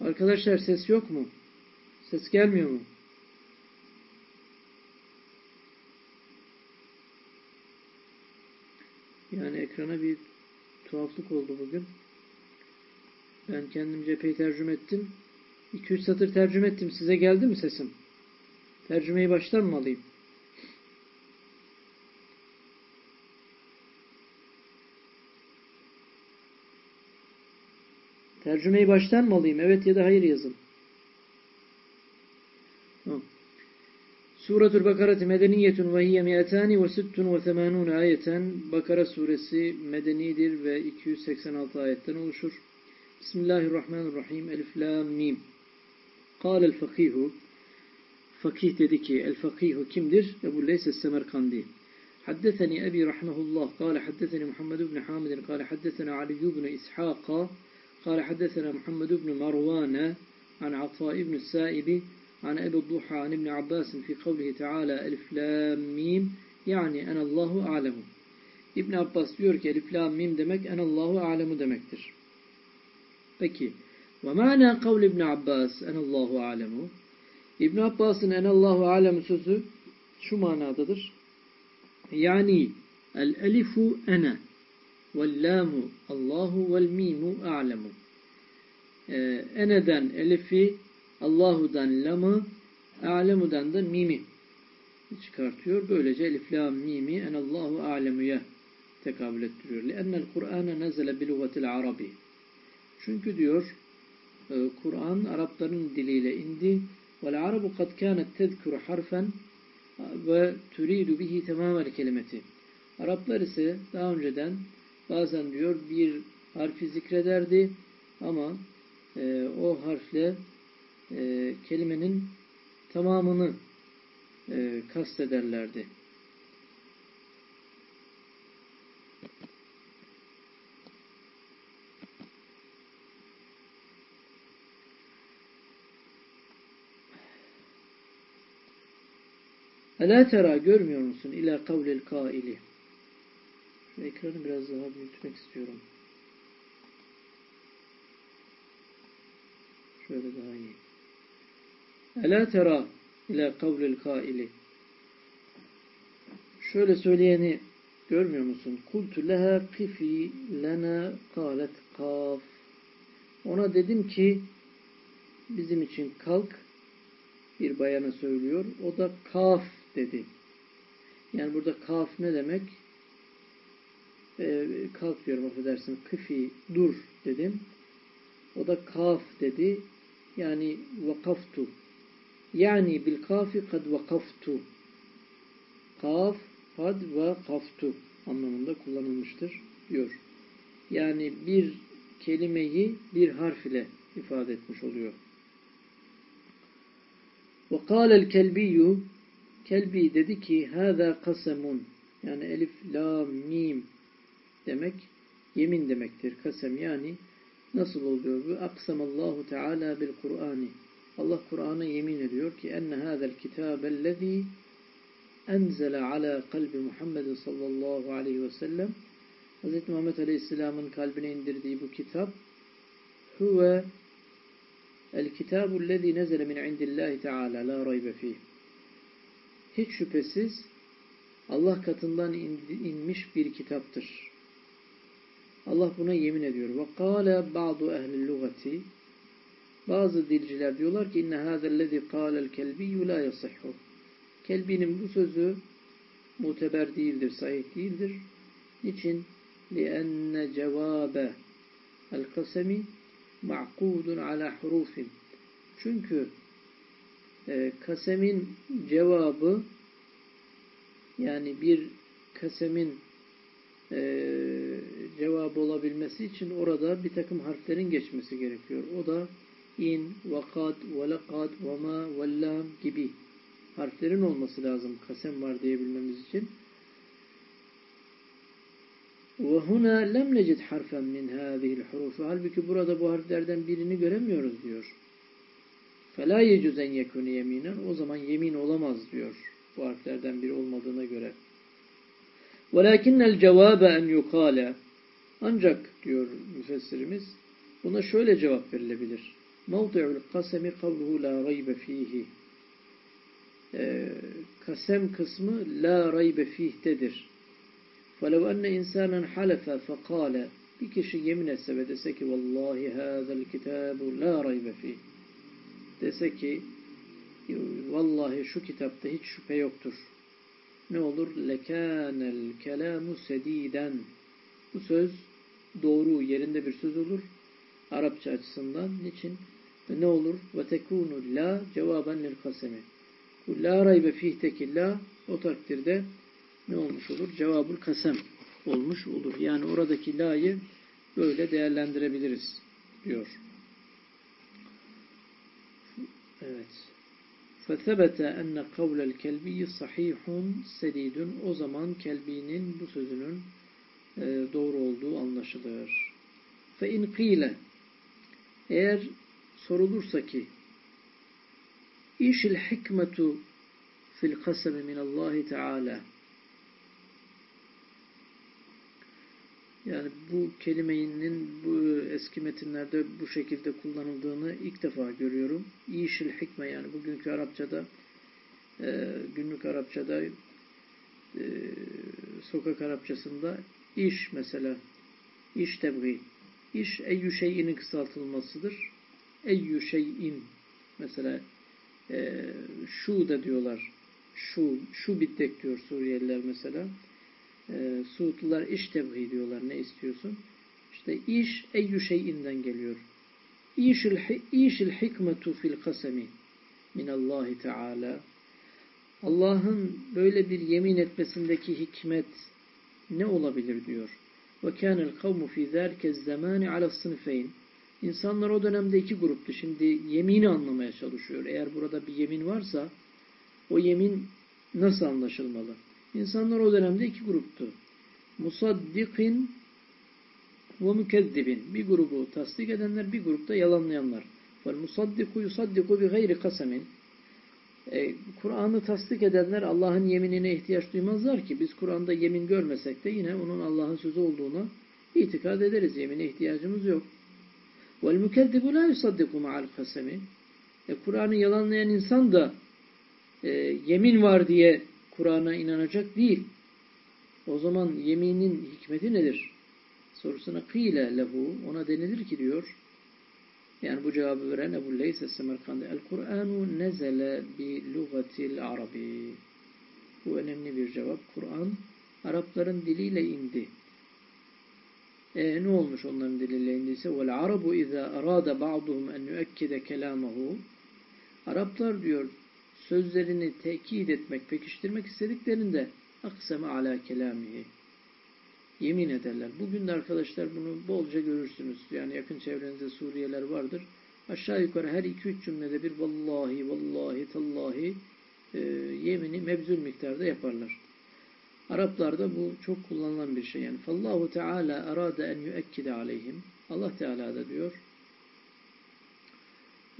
Arkadaşlar ses yok mu? Ses gelmiyor mu? Yani ekrana bir tuhaflık oldu bugün. Ben kendimce epey tercüme ettim. 2-3 satır tercüme ettim. Size geldi mi sesim? Tercümeyi baştan mı alayım? Tercümeyi baştan mı alayım? Evet ya da hayır yazın. Tamam. Suretül Bakarati medeniyetun ve hiye mi'etani ve süttun ve temanun ayeten Bakara suresi medenidir ve 286 ayetten oluşur. Bismillahirrahmanirrahim. Elif la mim. Kâlel fakihu. Fakih dedi ki, el fakihu kimdir? Ebu Leyse Semerkandi. Haddetheni Ebi Rahmehullah. Kâle haddetheni Muhammed ibn Hamidin. Kâle haddetheni Ali ibn İshâqa. قال حدثنا محمد بن مروان عن عطاء بن السائب عن أبي الضحى عن ابن عباس في قوله تعالى ألف لام ميم yani enallahu alemu. İbn Abbas diyor ki elif lam mim demek enallahu alemu demektir. Peki ve mana kavl İbn Abbas enallahu alemu. İbn Abbas'ın enallahu alemu sözü şu manadadır. Yani el elifu ene Vellamu Allahu vel mimu a'lemu. Ee, eneden elifi, Allahu'dan lamı, a'lemu'dan da mimi çıkartıyor. Böylece elif lam mimi en Allahu a'lemu'ya tekabül ettiriyor. Lennel Kur'an'a nezele bilugatil arabi. Çünkü diyor e, Kur'an Arapların diliyle indi. Vel arabu kad kânet tezkuru harfen ve türidu bihi tamamen kelimeti. Araplar ise daha önceden bazen diyor bir harfi zikrederdi ama e, o harfle e, kelimenin tamamını e, kastederlerdi. Ela tera görmüyor musun? İlâ kavlil kaili. Ekranı biraz daha büyütmek istiyorum. Şöyle daha iyi. Ela tera ila kavlil kaili. Şöyle söyleyeni görmüyor musun? Kultu leha kifi lena kalet kaf. Ona dedim ki bizim için kalk bir bayana söylüyor. O da kaf dedi. Yani burada kaf ne demek? Ee, kalk diyorum affedersin. Kıfi dur dedim. O da kaf dedi. Yani vakaftu. Yani bil kafi kad vakaftu. Kaf, kad ve kaftu anlamında kullanılmıştır diyor. Yani bir kelimeyi bir harf ile ifade etmiş oluyor. Kâlel kelbiyyü Kelbi dedi ki hâzâ kasemun yani elif, la, mim demek yemin demektir. Kasem yani nasıl oluyor bu? Aksamallahu Teala bil Kur'ani. Allah Kur'an'a yemin ediyor ki enne hâzel kitâbellezî enzele ala kalbi Muhammed sallallahu aleyhi ve sellem Hz. Muhammed Aleyhisselam'ın kalbine indirdiği bu kitap huve el kitabu lezî nezele min indillahi teâlâ la raybe fîh hiç şüphesiz Allah katından inmiş bir kitaptır. Allah buna yemin ediyor. Ve kâle ba'du ehlil lugati bazı dilciler diyorlar ki inne hâzellezî kâlel kelbiyyü lâ yasihhu. Kelbinin bu sözü muteber değildir, sahih değildir. Niçin? لِأَنَّ جَوَابَ الْقَسَمِ مَعْقُودٌ عَلَى حُرُوفٍ Çünkü e, kasemin cevabı yani bir kasemin e, cevabı olabilmesi için orada bir takım harflerin geçmesi gerekiyor. O da in, vakat, velakad, vama, vellam gibi harflerin olması lazım kasem var diyebilmemiz için. وَهُنَا لَمْ نَجِدْ حَرْفًا مِنْ هَذِهِ الْحُرُوفِ Halbuki burada bu harflerden birini göremiyoruz diyor. فَلَا يَجُزَنْ يَكُنِ yeminen O zaman yemin olamaz diyor. Bu harflerden biri olmadığına göre. وَلَكِنَّ الْجَوَابَ اَنْ يُقَالَ Ancak diyor müfessirimiz buna şöyle cevap verilebilir. Mevdi'ul kasemi kavluhu la raybe fihi. Ee, kasem kısmı la raybe fih'tedir. فَلَوْ أَنَّ إِنْسَانًا حَلَفَ فَقَالَ Bir kişi yemin etse ve dese ki vallahi hâzel kitabu la raybe fih. Dese ki vallahi şu kitapta hiç şüphe yoktur. ne olur? Lekânel kelâmu sedîden. Bu söz doğru yerinde bir söz olur. Arapça açısından. Niçin? ve Ne olur? Ve tekûnu la cevaben lil kasemi. Bu la raybe fihteki la o takdirde ne olmuş olur? Cevabul kasem olmuş olur. Yani oradaki la'yı böyle değerlendirebiliriz diyor. Evet. فَثَبَتَ اَنَّ قَوْلَ الْكَلْبِيِّ صَحِيحٌ سَد۪يدٌ O zaman kelbinin bu sözünün e, doğru olduğu anlaşılır. فَاِنْ قِيلَ Eğer sorulursa ki İşil hikmetu fil kasemi minallahi teala Yani bu kelimenin bu eski metinlerde bu şekilde kullanıldığını ilk defa görüyorum. İşil hikme yani bugünkü Arapçada e, günlük Arapçada e, sokak Arapçasında iş mesela iş tebgi iş eyyü şeyinin kısaltılmasıdır. Eyyü şeyin mesela e, şu da diyorlar şu şu bittek diyor Suriyeliler mesela e, Suudlular iş tebhi diyorlar. Ne istiyorsun? İşte iş eyyü şeyinden geliyor. İşil, işil hikmetu fil kasemi minallahi teala Allah'ın böyle bir yemin etmesindeki hikmet ne olabilir diyor. Ve kânel kavmu fî zâlike zamâni ala sınıfeyn. İnsanlar o dönemde iki gruptu. Şimdi yemini anlamaya çalışıyor. Eğer burada bir yemin varsa o yemin nasıl anlaşılmalı? İnsanlar o dönemde iki gruptu. Musaddikin ve mükezzibin. Bir grubu tasdik edenler, bir grupta yalanlayanlar. Vel musaddiku yusaddiku bi gayri kasemin. E, Kur'an'ı tasdik edenler Allah'ın yeminine ihtiyaç duymazlar ki biz Kur'an'da yemin görmesek de yine onun Allah'ın sözü olduğuna itikad ederiz. Yemine ihtiyacımız yok. Vel mükezzibu la yusaddiku ma'al kasemi. E, Kur'an'ı yalanlayan insan da e, yemin var diye Kur'an'a inanacak değil. O zaman yeminin hikmeti nedir? Sorusuna kıyle lehu ona denilir ki diyor. Yani bu cevabı veren Ebu Leys Es-Semerkandi. El-Kur'anu nezele bi lugatil arabi. Bu önemli bir cevap. Kur'an Arapların diliyle indi. E, ne olmuş onların diliyle indiyse? Vel arabu izâ arâde ba'duhum en yüekkide kelâmehu. Araplar diyor sözlerini tekit etmek, pekiştirmek istediklerinde akseme ala kelamihi yemin ederler. Bugün de arkadaşlar bunu bolca görürsünüz. Yani yakın çevrenizde Suriyeler vardır. Aşağı yukarı her iki üç cümlede bir vallahi, vallahi, tallahi e, yemini mebzul miktarda yaparlar. Araplarda bu çok kullanılan bir şey. Yani fallahu teala arada en yüekkide aleyhim. Allah Teala da diyor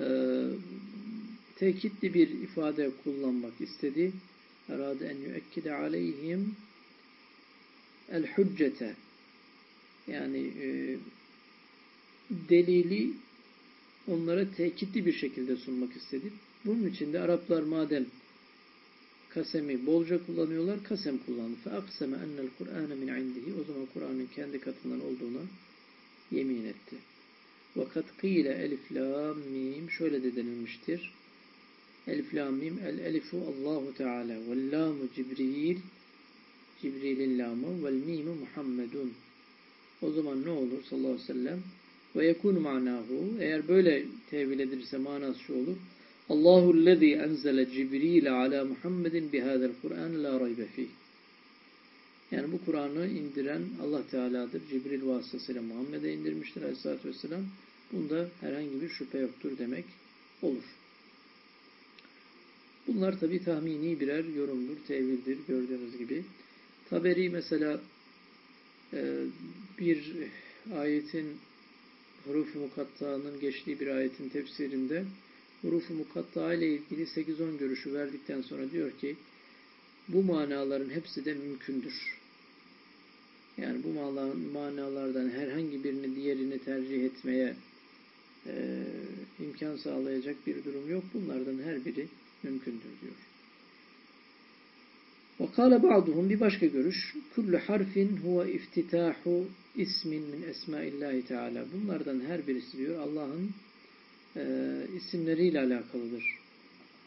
e, tekitli bir ifade kullanmak istedi. Arada en yüekkide aleyhim el hüccete yani e, delili onlara tekitli bir şekilde sunmak istedi. Bunun için de Araplar madem kasemi bolca kullanıyorlar, kasem kullandı. Akseme ennel Kur'ane min indihi. O zaman Kur'an'ın kendi katından olduğuna yemin etti. Vakat kıyle elif la mim şöyle de denilmiştir. Elif lam mim el elifu Allahu Teala vel lamu Cibril Cibril'in lamı vel mimu Muhammedun. O zaman ne olur sallallahu aleyhi ve sellem? Ve yekun manahu. Eğer böyle tevil edilirse manası şu olur. Allahu lezî enzele Cibril ala Muhammedin bihâzel Kur'an la raybe fih. Yani bu Kur'an'ı indiren Allah Teala'dır. Cibril vasıtasıyla Muhammed'e indirmiştir aleyhissalatü vesselam. Bunda herhangi bir şüphe yoktur demek olur. Bunlar tabi tahmini birer yorumdur, tevildir gördüğünüz gibi. Taberi mesela e, bir ayetin huruf-u mukatta'nın geçtiği bir ayetin tefsirinde huruf-u mukatta ile ilgili 8-10 görüşü verdikten sonra diyor ki bu manaların hepsi de mümkündür. Yani bu manalardan herhangi birini diğerini tercih etmeye e, imkan sağlayacak bir durum yok. Bunlardan her biri mümkündür diyor. وقال بعضهم bir başka görüş kullu harfin huve iftitahu ismin min esmaillahi teala. Bunlardan her birisi diyor Allah'ın e, isimleriyle alakalıdır.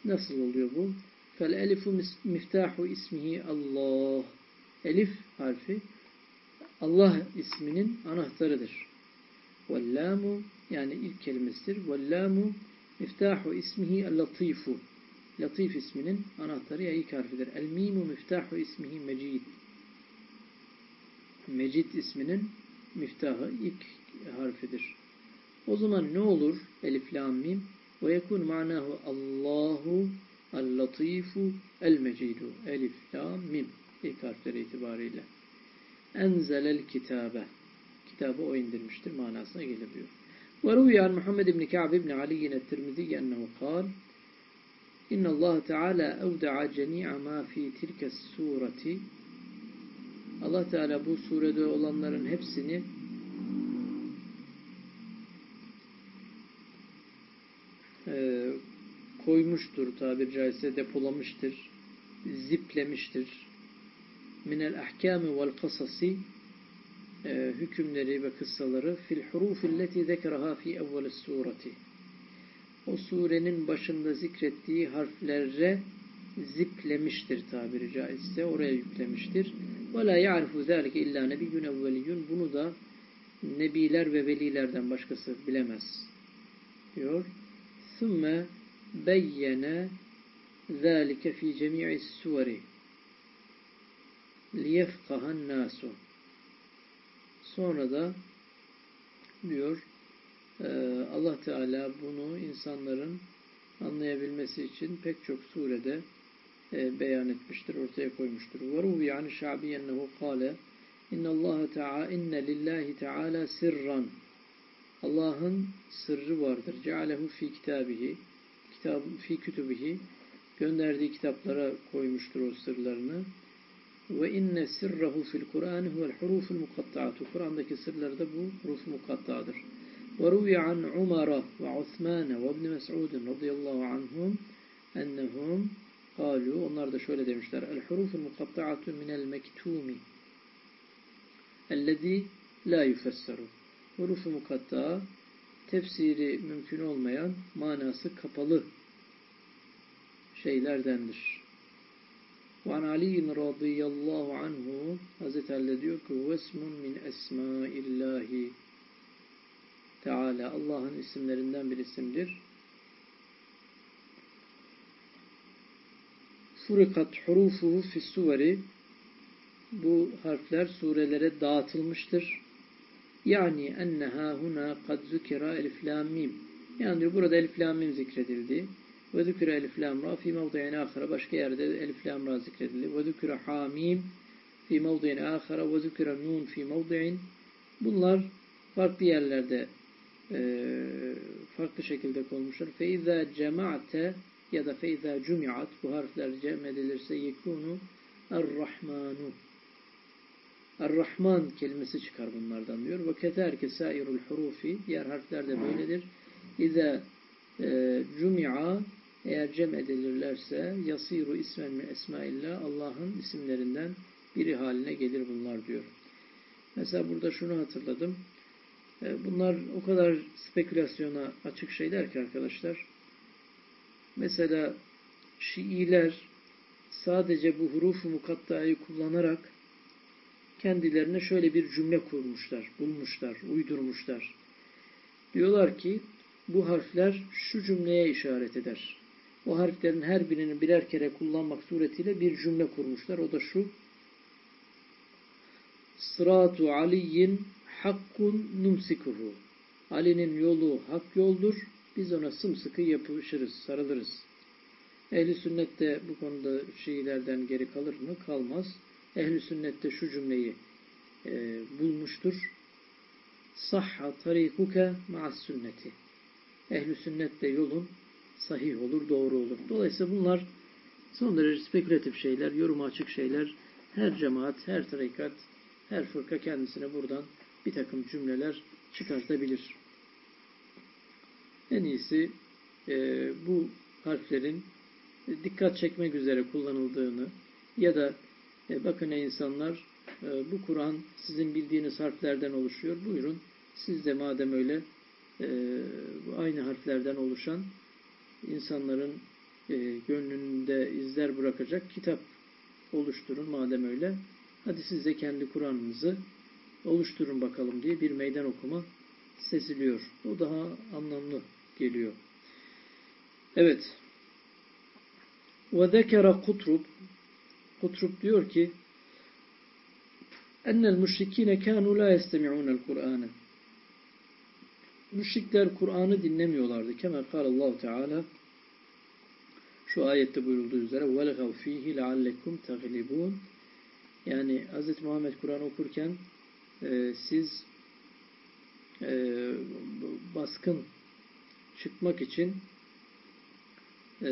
Nasıl oluyor bu? Fel elifu miftahu ismihi Allah. Elif harfi Allah isminin anahtarıdır. Vellamu yani ilk kelimesidir. Vellamu miftahu ismihi latifu. Latif isminin anahtarı ya ilk harfidir. El mimu miftahu ismihi mecid. Mecid isminin miftahı ilk harfidir. O zaman ne olur? Elif lam mim ve yekun manahu Allahu el-latifu el-mecidu. Elif lam mim ilk harfleri itibariyle. Enzelel kitabe. Kitabı o indirmiştir manasına gelir diyor. Ve ruviyan Muhammed ibn Ka'b ibn Ali yine Tirmizi ennehu kal İnna Allah Teala evda'a cemi'a ma fi tilke sureti. Allah Teala bu surede olanların hepsini e, koymuştur tabir caizse depolamıştır ziplemiştir. Minel ahkami vel kasasi e, hükümleri ve kıssaları fil hurufilleti zekeraha fi evvelis sureti o surenin başında zikrettiği harflere ziplemiştir tabiri caizse. Oraya yüklemiştir. وَلَا يَعْرِفُ ذَٰلِكَ اِلَّا نَبِيٌّ اَوَّلِيٌّ Bunu da nebiler ve velilerden başkası bilemez. Diyor. ثُمَّ بَيَّنَ ذَٰلِكَ ف۪ي جَمِيعِ السُّوَرِ لِيَفْقَهَ النَّاسُ Sonra da diyor ee, Allah Teala bunu insanların anlayabilmesi için pek çok surede e, beyan etmiştir, ortaya koymuştur. وَرُوِيَ عَنِ شَعْبِيَ اَنَّهُ قَالَ اِنَّ اللّٰهَ تَعَالَى اِنَّ لِلّٰهِ تَعَالَى sirran Allah'ın sırrı vardır. Cealehu fi kitabihi kitab fi kütübihi gönderdiği kitaplara koymuştur o sırlarını. Ve inne sirrahu fil Kur'an huvel huruful mukatta'atu. Kur'an'daki sırları da bu huruf mukatta'dır. وروي عن عمر وعثمان وابن مسعود رضي الله عنهم أنهم قالوا onlar da şöyle demişler el huruful mukatta'atu minel mektumi ellezî la yufesseru hurufu mukatta'a tefsiri mümkün olmayan manası kapalı şeylerdendir. وعن علي رضي الله عنه Hazreti Ali diyor ki vesmun min esmaillahi Teala Allah'ın isimlerinden bir isimdir. Furikat hurufuhu fissuveri bu harfler surelere dağıtılmıştır. Yani enneha huna kad zükira elif. Yani burada elif zikredildi. Ve zükira elif fi mevdi'in ahire. Başka yerde elif zikredildi. Ve zükira hamim fi mevdi'in ahire. Ve zükira nun fi mevdi'in. Bunlar farklı yerlerde farklı şekilde konmuşlar. Feiza cemaate ya da feiza cumiat bu harfler cem edilirse yekunu er-rahmanu Er-Rahman kelimesi çıkar bunlardan diyor. Ve keterke sairul hurufi diğer harfler de böyledir. İza e, cumi'a eğer cem edilirlerse yasiru ismen min esmaillah Allah'ın isimlerinden biri haline gelir bunlar diyor. Mesela burada şunu hatırladım. E, bunlar o kadar spekülasyona açık şeyler ki arkadaşlar. Mesela Şiiler sadece bu hurufu mukattayı kullanarak kendilerine şöyle bir cümle kurmuşlar, bulmuşlar, uydurmuşlar. Diyorlar ki bu harfler şu cümleye işaret eder. O harflerin her birini birer kere kullanmak suretiyle bir cümle kurmuşlar. O da şu. Sıratu aliyin hakkun numsikuhu. Ali'nin yolu hak yoldur. Biz ona sımsıkı yapışırız, sarılırız. Ehli sünnet de bu konuda Şiilerden geri kalır mı? Kalmaz. Ehli sünnet de şu cümleyi e, bulmuştur. Sahha tarikuke ma'as sünneti. Ehli sünnet de yolun sahih olur, doğru olur. Dolayısıyla bunlar son derece spekülatif şeyler, yoruma açık şeyler. Her cemaat, her tarikat, her fırka kendisine buradan bir takım cümleler çıkartabilir. En iyisi e, bu harflerin dikkat çekmek üzere kullanıldığını ya da e, bakın ey insanlar e, bu Kur'an sizin bildiğiniz harflerden oluşuyor. Buyurun siz de madem öyle e, aynı harflerden oluşan insanların e, gönlünde izler bırakacak kitap oluşturun madem öyle. Hadi siz de kendi Kur'an'ınızı oluşturun bakalım diye bir meydan okuma sesiliyor. O daha anlamlı geliyor. Evet. وَذَكَرَ Kutrub Kutrub diyor ki اَنَّ الْمُشْرِك۪ينَ كَانُوا لَا يَسْتَمِعُونَ الْقُرْآنَ Müşrikler Kur'an'ı dinlemiyorlardı. Kema Allah Teala şu ayette buyurulduğu üzere وَلْغَوْ ف۪يهِ لَعَلَّكُمْ تَغْلِبُونَ Yani Hz. Muhammed Kur'an okurken e, siz e, baskın çıkmak için e,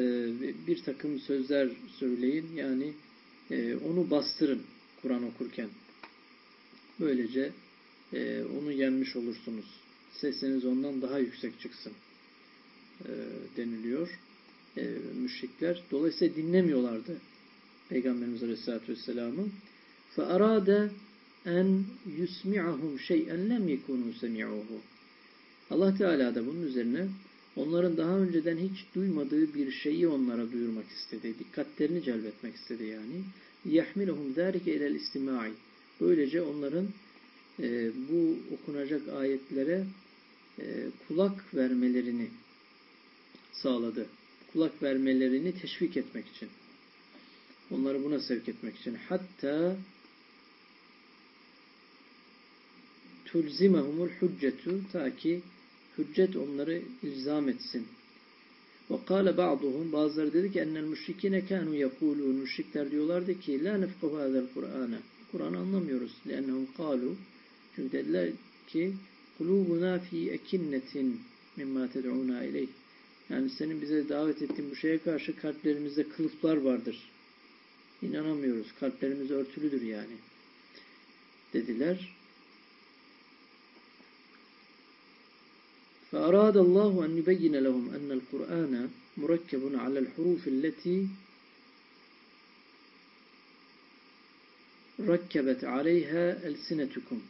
bir takım sözler söyleyin. Yani e, onu bastırın Kur'an okurken. Böylece e, onu yenmiş olursunuz. Sesiniz ondan daha yüksek çıksın e, deniliyor. E, müşrikler. Dolayısıyla dinlemiyorlardı Peygamberimiz Aleyhisselatü Vesselam'ı. فَأَرَادَ en yusmi'ahum şey'en lem yekunu semi'uhu. Allah Teala da bunun üzerine onların daha önceden hiç duymadığı bir şeyi onlara duyurmak istedi. Dikkatlerini celbetmek istedi yani. Yahmiluhum zâlike ilel istimâ'i. Böylece onların e, bu okunacak ayetlere e, kulak vermelerini sağladı. Kulak vermelerini teşvik etmek için. Onları buna sevk etmek için. Hatta tulzimehumul hüccetu ta ki hüccet onları ilzam etsin. Ve kâle ba'duhum bazıları dedi ki ennel müşrikine kânû yekûlûn müşrikler diyorlardı ki la nefkahu hâzel Kur'âne Kur'an'ı anlamıyoruz. Lennehum kâlu çünkü dediler ki kulûbuna fî ekinnetin mimma ted'ûnâ ileyh yani senin bize davet ettiğin bu şeye karşı kalplerimizde kılıflar vardır. İnanamıyoruz. Kalplerimiz örtülüdür yani. Dediler. فأراد الله أن يبين لهم أن القرآن مركب على الحروف التي ركبت عليها ألسنتكم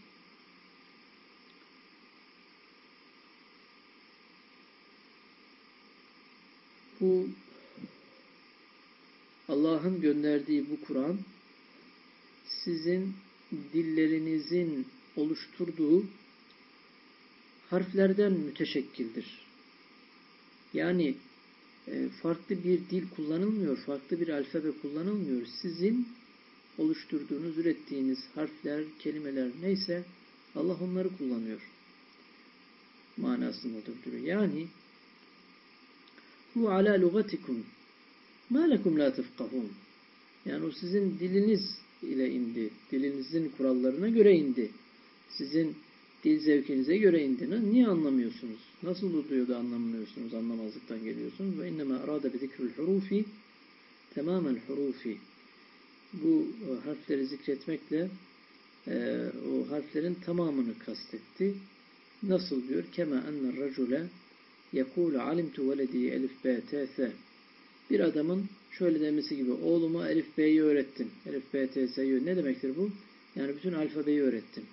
Bu Allah'ın gönderdiği bu Kur'an sizin dillerinizin oluşturduğu harflerden müteşekkildir. Yani e, farklı bir dil kullanılmıyor, farklı bir alfabe kullanılmıyor. Sizin oluşturduğunuz, ürettiğiniz harfler, kelimeler neyse Allah onları kullanıyor. Manasını duruyor. Yani bu ala lugatikum ma lekum la tefkahun yani o sizin diliniz ile indi. Dilinizin kurallarına göre indi. Sizin dil zevkinize göre indi. Niye anlamıyorsunuz? Nasıl oluyor da anlamıyorsunuz? Anlamazlıktan geliyorsunuz. Ve inneme arada bi zikrül hurufi tamamen hurufi. Bu e, harfleri zikretmekle e, o harflerin tamamını kastetti. Nasıl diyor? Kema enne racule yekulu alimtu veledi elif b t s bir adamın şöyle demesi gibi oğluma elif b'yi öğrettim. Elif b t s'yi ne demektir bu? Yani bütün alfabeyi öğrettim.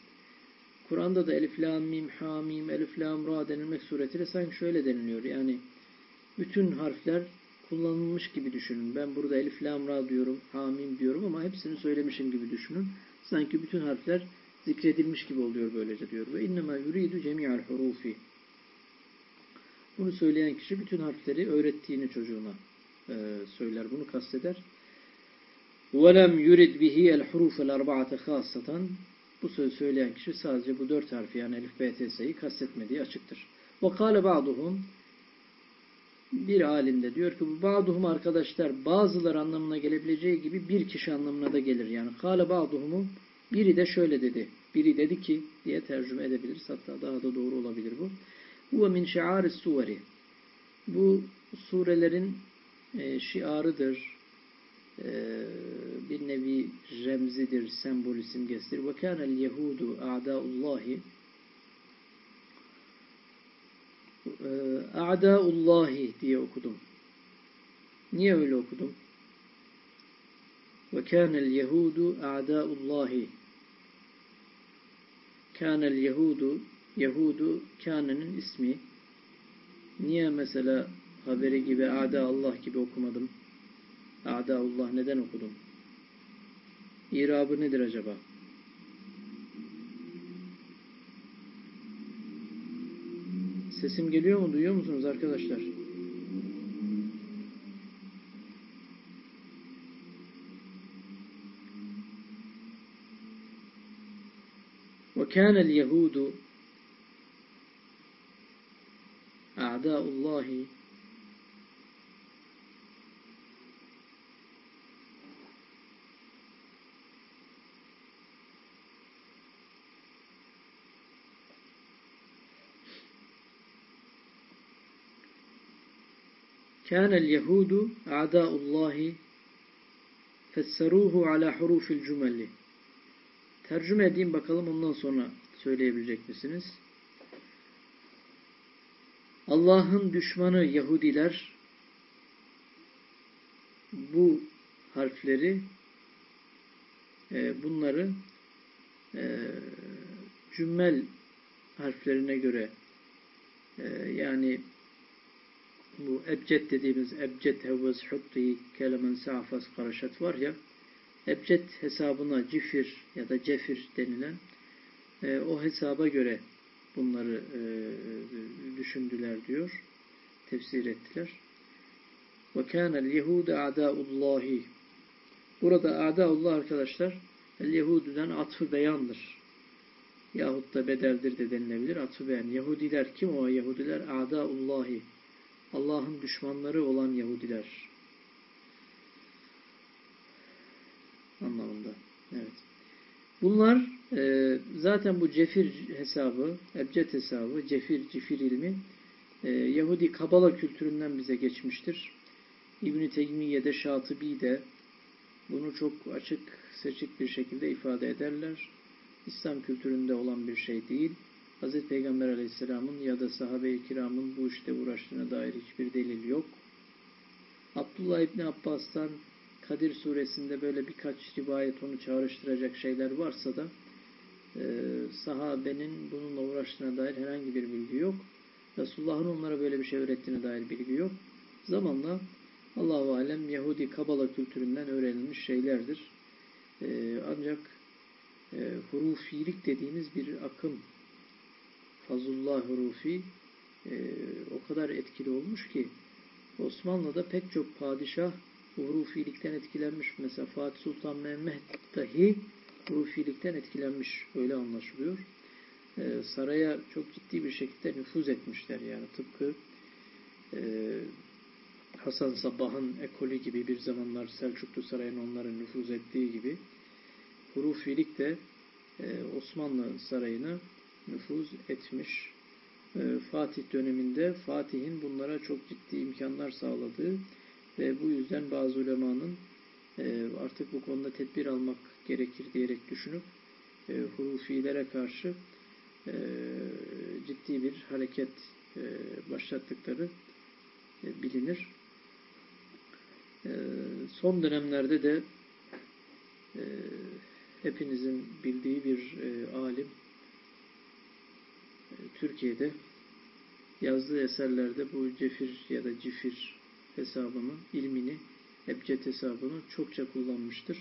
Kur'an'da da elif, lam, mim, ha, mim, elif, lam, ra denilmek suretiyle sanki şöyle deniliyor. Yani bütün harfler kullanılmış gibi düşünün. Ben burada elif, lam, ra diyorum, ha, mim diyorum ama hepsini söylemişim gibi düşünün. Sanki bütün harfler zikredilmiş gibi oluyor böylece diyor. Ve innema yuridu cemi'al hurufi. Bunu söyleyen kişi bütün harfleri öğrettiğini çocuğuna e, söyler. Bunu kasteder. وَلَمْ يُرِدْ بِهِ الْحُرُوفَ الْاَرْبَعَةَ خاصَةً bu sözü söyleyen kişi sadece bu dört harfi yani elif, b, t, s'yi kastetmediği açıktır. وَقَالَ بَعْضُهُمْ Bir alim de diyor ki bu ba'duhum arkadaşlar bazıları anlamına gelebileceği gibi bir kişi anlamına da gelir. Yani kâle ba'duhumu biri de şöyle dedi. Biri dedi ki diye tercüme edebiliriz. Hatta daha da doğru olabilir bu. Huve min şiaris suveri. Bu surelerin e, şiarıdır, ee, bir nevi remzidir, sembol simgesidir. Ve kânel yehudu a'dâullâhi e, A'daullahi diye okudum. Niye öyle okudum? Ve kânel yehudu a'daullahi. Kânel yehudu Yahudu kânenin ismi. Niye mesela haberi gibi A'da Allah gibi okumadım? A'daullah neden okudum? İrabı nedir acaba? Sesim geliyor mu? Duyuyor musunuz arkadaşlar? وكان اليهود أعداء الله كان اليهود أعداء الله فسروه على حروف الجمل Tercüme edeyim bakalım ondan sonra söyleyebilecek misiniz? Allah'ın düşmanı Yahudiler bu harfleri e, bunları e, cümmel harflerine göre e, yani bu ebced dediğimiz ebced hevvez hutti kelemen sa'fas karaşat var ya ebced hesabına cifir ya da cefir denilen e, o hesaba göre bunları e, düşündüler diyor. Tefsir ettiler. Ve kânel yehude a'dâullâhi Burada a'dâullah arkadaşlar el Yahudi'den atfı beyandır. Yahut da bedeldir de denilebilir. Atfı beyan. Yahudiler kim o Yahudiler? A'dâullâhi Allah'ın düşmanları olan Yahudiler. Anlamında. Evet. Bunlar e, zaten bu cefir hesabı, ebced hesabı, cefir, cifir ilmi e, Yahudi Kabala kültüründen bize geçmiştir. İbn-i Tegmiye'de, Şatıbi'de bunu çok açık, seçik bir şekilde ifade ederler. İslam kültüründe olan bir şey değil. Hz. Peygamber Aleyhisselam'ın ya da sahabe-i kiramın bu işte uğraştığına dair hiçbir delil yok. Abdullah İbni Abbas'tan Kadir suresinde böyle birkaç rivayet onu çağrıştıracak şeyler varsa da e, sahabenin bununla uğraştığına dair herhangi bir bilgi yok. Resulullah'ın onlara böyle bir şey öğrettiğine dair bilgi yok. Zamanla Allahu Alem Yahudi Kabala kültüründen öğrenilmiş şeylerdir. E, ancak e, hurufilik dediğimiz bir akım Fazullah hurufi e, o kadar etkili olmuş ki Osmanlı'da pek çok padişah hurufilikten etkilenmiş. Mesela Fatih Sultan Mehmet dahi hurufilikten etkilenmiş. Öyle anlaşılıyor. Ee, saraya çok ciddi bir şekilde nüfuz etmişler. Yani tıpkı e, Hasan Sabbah'ın ekolü gibi bir zamanlar Selçuklu Sarayı'nın onların nüfuz ettiği gibi hurufilik de e, Osmanlı Sarayı'na nüfuz etmiş. E, Fatih döneminde Fatih'in bunlara çok ciddi imkanlar sağladığı ve bu yüzden bazı ulemanın e, artık bu konuda tedbir almak gerekir diyerek düşünüp e, hurufilere karşı e, ciddi bir hareket başlattıkları bilinir. Son dönemlerde de hepinizin bildiği bir alim Türkiye'de yazdığı eserlerde bu cefir ya da cifir hesabını, ilmini, ebced hesabını çokça kullanmıştır.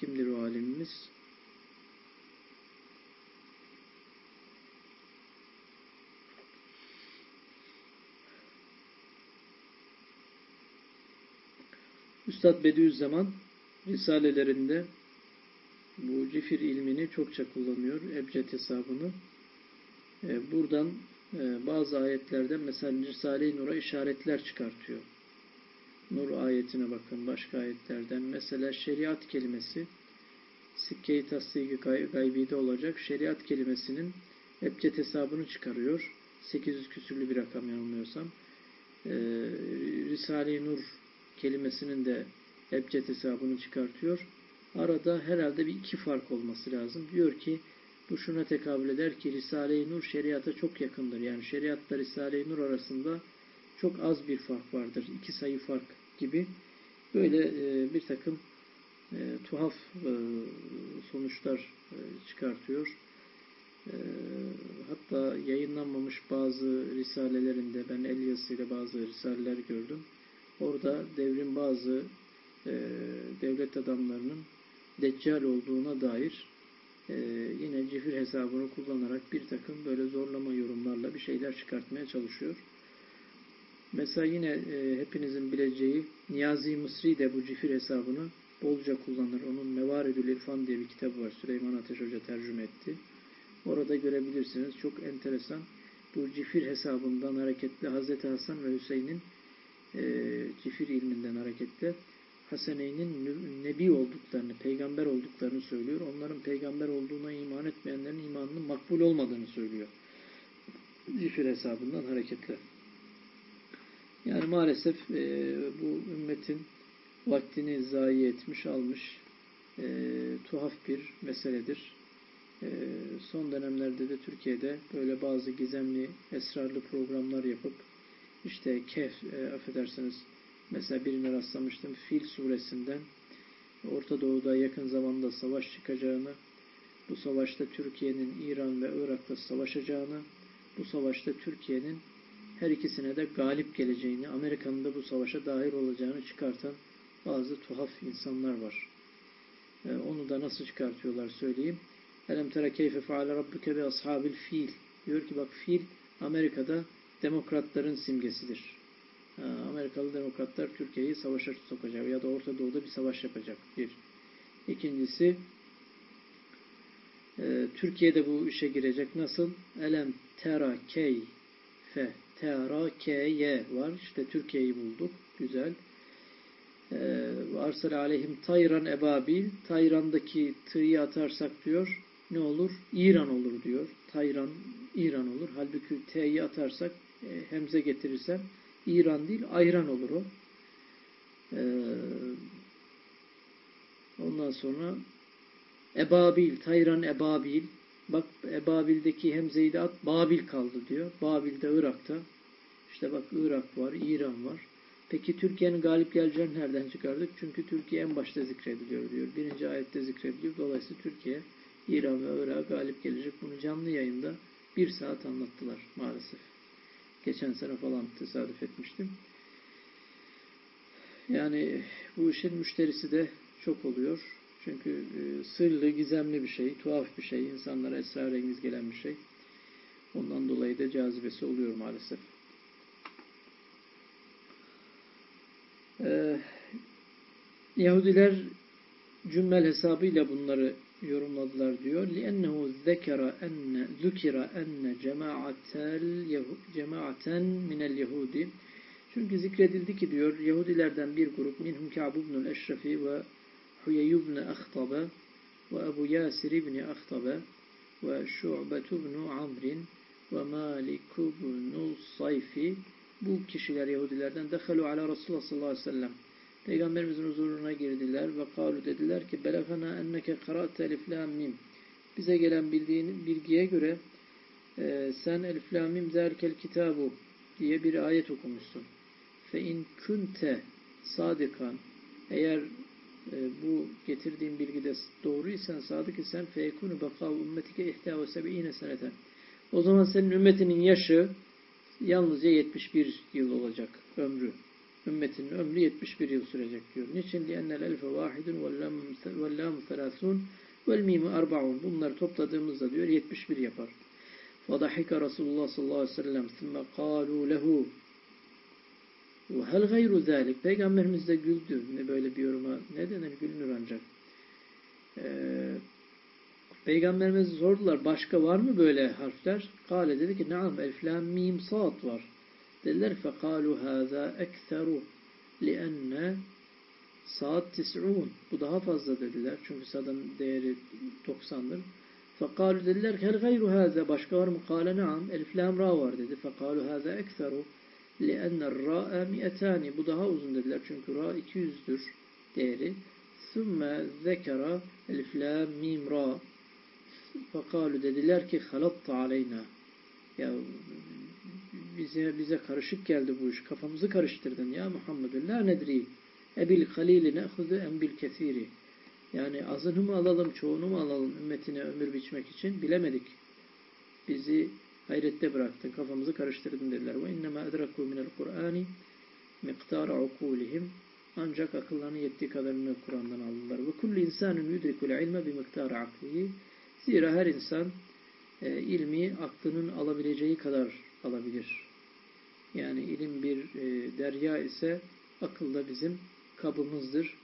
Kimdir o alimimiz? Üstad Bediüzzaman Risalelerinde bu cifir ilmini çokça kullanıyor. Ebced hesabını. E, buradan ee, bazı ayetlerden mesela Risale-i Nur'a işaretler çıkartıyor. Nur ayetine bakın başka ayetlerden. Mesela şeriat kelimesi sikke-i tasdiki gaybide olacak. Şeriat kelimesinin ebced hesabını çıkarıyor. 800 küsürlü bir rakam yanılmıyorsam. Ee, Risale-i Nur kelimesinin de ebced hesabını çıkartıyor. Arada herhalde bir iki fark olması lazım. Diyor ki Bu şuna tekabül eder ki Risale-i Nur şeriata çok yakındır. Yani şeriatla Risale-i Nur arasında çok az bir fark vardır. İki sayı fark gibi. Böyle e, bir takım e, tuhaf e, sonuçlar e, çıkartıyor. E, hatta yayınlanmamış bazı risalelerinde ben el yazısıyla bazı risaleler gördüm. Orada devrin bazı e, devlet adamlarının deccal olduğuna dair e, yine cifir hesabını kullanarak bir takım böyle zorlama yorumlarla bir şeyler çıkartmaya çalışıyor. Mesela yine e, hepinizin bileceği Niyazi Mısri de bu cifir hesabını bolca kullanır. Onun Mevaridül İrfan diye bir kitabı var. Süleyman Ateş Hoca tercüme etti. Orada görebilirsiniz. Çok enteresan. Bu cifir hesabından hareketle Hazreti Hasan ve Hüseyin'in e, cifir ilminden hareketle Haseneyn'in nebi olduklarını, peygamber olduklarını söylüyor. Onların peygamber olduğuna iman etmeyenlerin imanının makbul olmadığını söylüyor. Cifir hesabından hareketle. Yani maalesef e, bu ümmetin vaktini zayi etmiş, almış e, tuhaf bir meseledir. E, son dönemlerde de Türkiye'de böyle bazı gizemli, esrarlı programlar yapıp işte kef, e, affedersiniz, mesela birine rastlamıştım, Fil suresinden Orta Doğu'da yakın zamanda savaş çıkacağını, bu savaşta Türkiye'nin İran ve Irak'ta savaşacağını, bu savaşta Türkiye'nin her ikisine de galip geleceğini, Amerika'nın da bu savaşa dahil olacağını çıkartan bazı tuhaf insanlar var. Ee, onu da nasıl çıkartıyorlar söyleyeyim. Elem tera keyfe feale rabbuke ve ashabil fil. Diyor ki bak fil Amerika'da demokratların simgesidir. Amerikalı demokratlar Türkiye'yi savaşa sokacak ya da Orta Doğu'da bir savaş yapacak. Bir. İkincisi e, Türkiye'de bu işe girecek. Nasıl? Elem tera keyfe tera keye var. İşte Türkiye'yi bulduk. Güzel. Ee, Arsal aleyhim tayran ebabil. Tayran'daki tı'yı atarsak diyor ne olur? İran olur diyor. Tayran İran olur. Halbuki T'yi atarsak e, hemze getirirsem İran değil ayran olur o. Ee, ondan sonra Ebabil, Tayran Ebabil. Bak Ebabil'deki hemzeyi de at, Babil kaldı diyor. Babil'de Irak'ta. İşte bak Irak var, İran var. Peki Türkiye'nin galip geleceğini nereden çıkardık? Çünkü Türkiye en başta zikrediliyor diyor. Birinci ayette zikrediliyor. Dolayısıyla Türkiye, İran ve Irak galip gelecek. Bunu canlı yayında bir saat anlattılar maalesef. Geçen sene falan tesadüf etmiştim. Yani bu işin müşterisi de çok oluyor. Çünkü e, sırlı, gizemli bir şey, tuhaf bir şey, insanlara esrarengiz gelen bir şey. Ondan dolayı da cazibesi oluyor maalesef. Ee, Yahudiler cümmel hesabıyla bunları yorumladılar diyor. لِأَنَّهُ ذَكَرَ اَنَّ ذُكِرَ اَنَّ cemaaten minel yehudi çünkü zikredildi ki diyor Yahudilerden bir grup minhum Ka'b ibn eşrefi ve Huyey ibn Ahtabe ve Ebu Yasir ibn Ahtabe ve Şu'bet ibn Amrin ve Malik ibn Sayfi bu kişiler Yahudilerden dehalu ala Resulullah sallallahu aleyhi ve sellem Peygamberimizin huzuruna girdiler ve kalu dediler ki belagana enneke kara'te elif mim bize gelen bildiğin bilgiye göre e, sen elif lam mim zerkel kitabu diye bir ayet okumuşsun. Fe in kunte sadikan eğer e, bu getirdiğin bilgide doğruysan, sadık isen feyekunu bakav ümmetike ihta ve sebe'ine seneten. O zaman senin ümmetinin yaşı yalnızca 71 yıl olacak ömrü ümmetinin ömrü 71 yıl sürecek diyor. Niçin? Liennel elfe vahidun vellam selasun vel mimu arbaun. Bunları topladığımızda diyor 71 yapar. Fadahika Resulullah sallallahu aleyhi ve sellem sümme kalu lehu Hel gayru zalik. Peygamberimiz de güldü. Ne böyle bir yoruma ne denir? Gülünür ancak. Ee, Peygamberimiz sordular. Başka var mı böyle harfler? Kale dedi ki naam elflam mim saat var. Dediler fekalu haza ekseru lienne saat tis'un. Bu daha fazla dediler. Çünkü sadın değeri 90'dır. Fekalu dediler hel gayru haza başka var mı? Kale naam elif lam ra var dedi. Fekalu haza ekseru lienne ra'a mi'etani. Bu daha uzun dediler. Çünkü ra 200'dür değeri. Sümme zekera elif lam mim ra fekalu dediler ki halatta aleyna ya bize bize karışık geldi bu iş. Kafamızı karıştırdın ya Muhammed. La nedri. Ebil halili ne'hudu en bil kesiri. Yani azını mı alalım, çoğunu mu alalım ümmetine ömür biçmek için bilemedik. Bizi hayrette bıraktın, kafamızı karıştırdın dediler. Ve innema edrakû minel Kur'ani miktara ukulihim. Ancak akıllarının yettiği kadarını Kur'an'dan aldılar. Ve kullu insanın yudrikul ilme bi miktara aklihi. Zira her insan e, ilmi aklının alabileceği kadar alabilir. Yani ilim bir e, derya ise akılda bizim kabımızdır.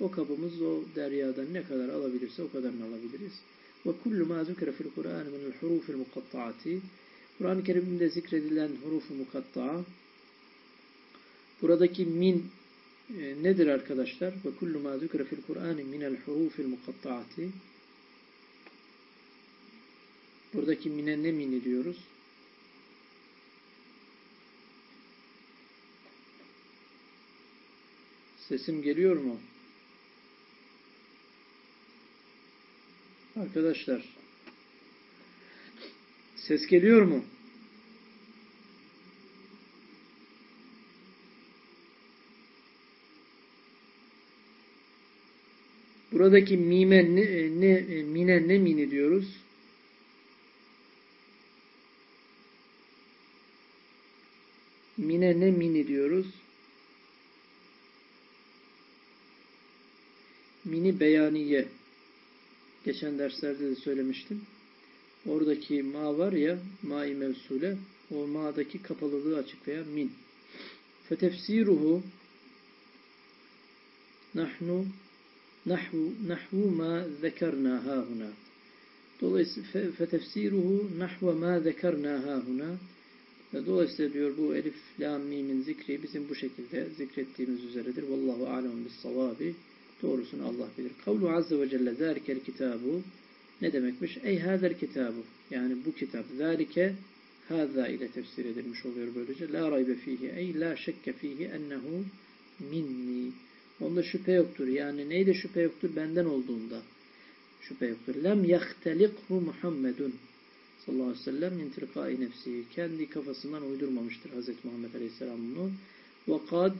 O kabımız o deryadan ne kadar alabilirse o kadarını alabiliriz. Ve kullu ma zükre fil Kur'an minel hurufil mukattaati Kur'an-ı Kerim'de zikredilen hurufu mukatta'a buradaki min e, nedir arkadaşlar? Ve kullu ma zükre fil Kur'an minel hurufil mukattaati Buradaki mine ne mini diyoruz? Sesim geliyor mu? Arkadaşlar ses geliyor mu? Buradaki mime ne, ne mine ne mini diyoruz? Mine ne mini diyoruz? Mini beyaniye. Geçen derslerde de söylemiştim. Oradaki ma var ya, ma-i mevsule, o ma'daki kapalılığı açıklayan min. Fetefsiruhu nahnu nahvu nahvu ma zekerna hahuna. Dolayısıyla fetefsiruhu nahva ma zekerna hahuna. Dolayısıyla diyor bu elif, lam, mimin zikri bizim bu şekilde zikrettiğimiz üzeredir. Vallahu alem bis savabi. Doğrusunu Allah bilir. Kavlu azze ve celle zârikel kitabu ne demekmiş? Ey hazel kitabu. Yani bu kitap. Zâlike hâzâ ile tefsir edilmiş oluyor böylece. La raybe fihi. Ey la şekke fihi ennehu minni. Onda şüphe yoktur. Yani neyde şüphe yoktur? Benden olduğunda şüphe yoktur. Lem yahtelikhu Muhammedun sallallahu aleyhi ve sellem min tilkai nefsi. Kendi kafasından uydurmamıştır Hazreti Muhammed aleyhisselam bunu. Ve kad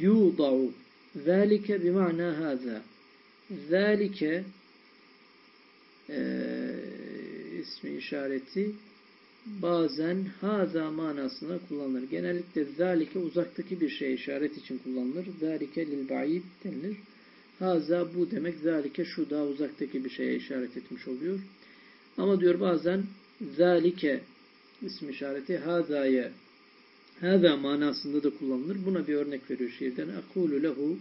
yuda'u zâlike bima'na hâzâ zâlike e, ismi işareti bazen haza manasına kullanılır. Genellikle zâlike uzaktaki bir şey işaret için kullanılır. Zâlike lil ba'id denilir. Haza bu demek zâlike şu daha uzaktaki bir şeye işaret etmiş oluyor. Ama diyor bazen zâlike ismi işareti hazaya Hâzâ manasında da kullanılır. Buna bir örnek veriyor şiirden. Ekûlü lehu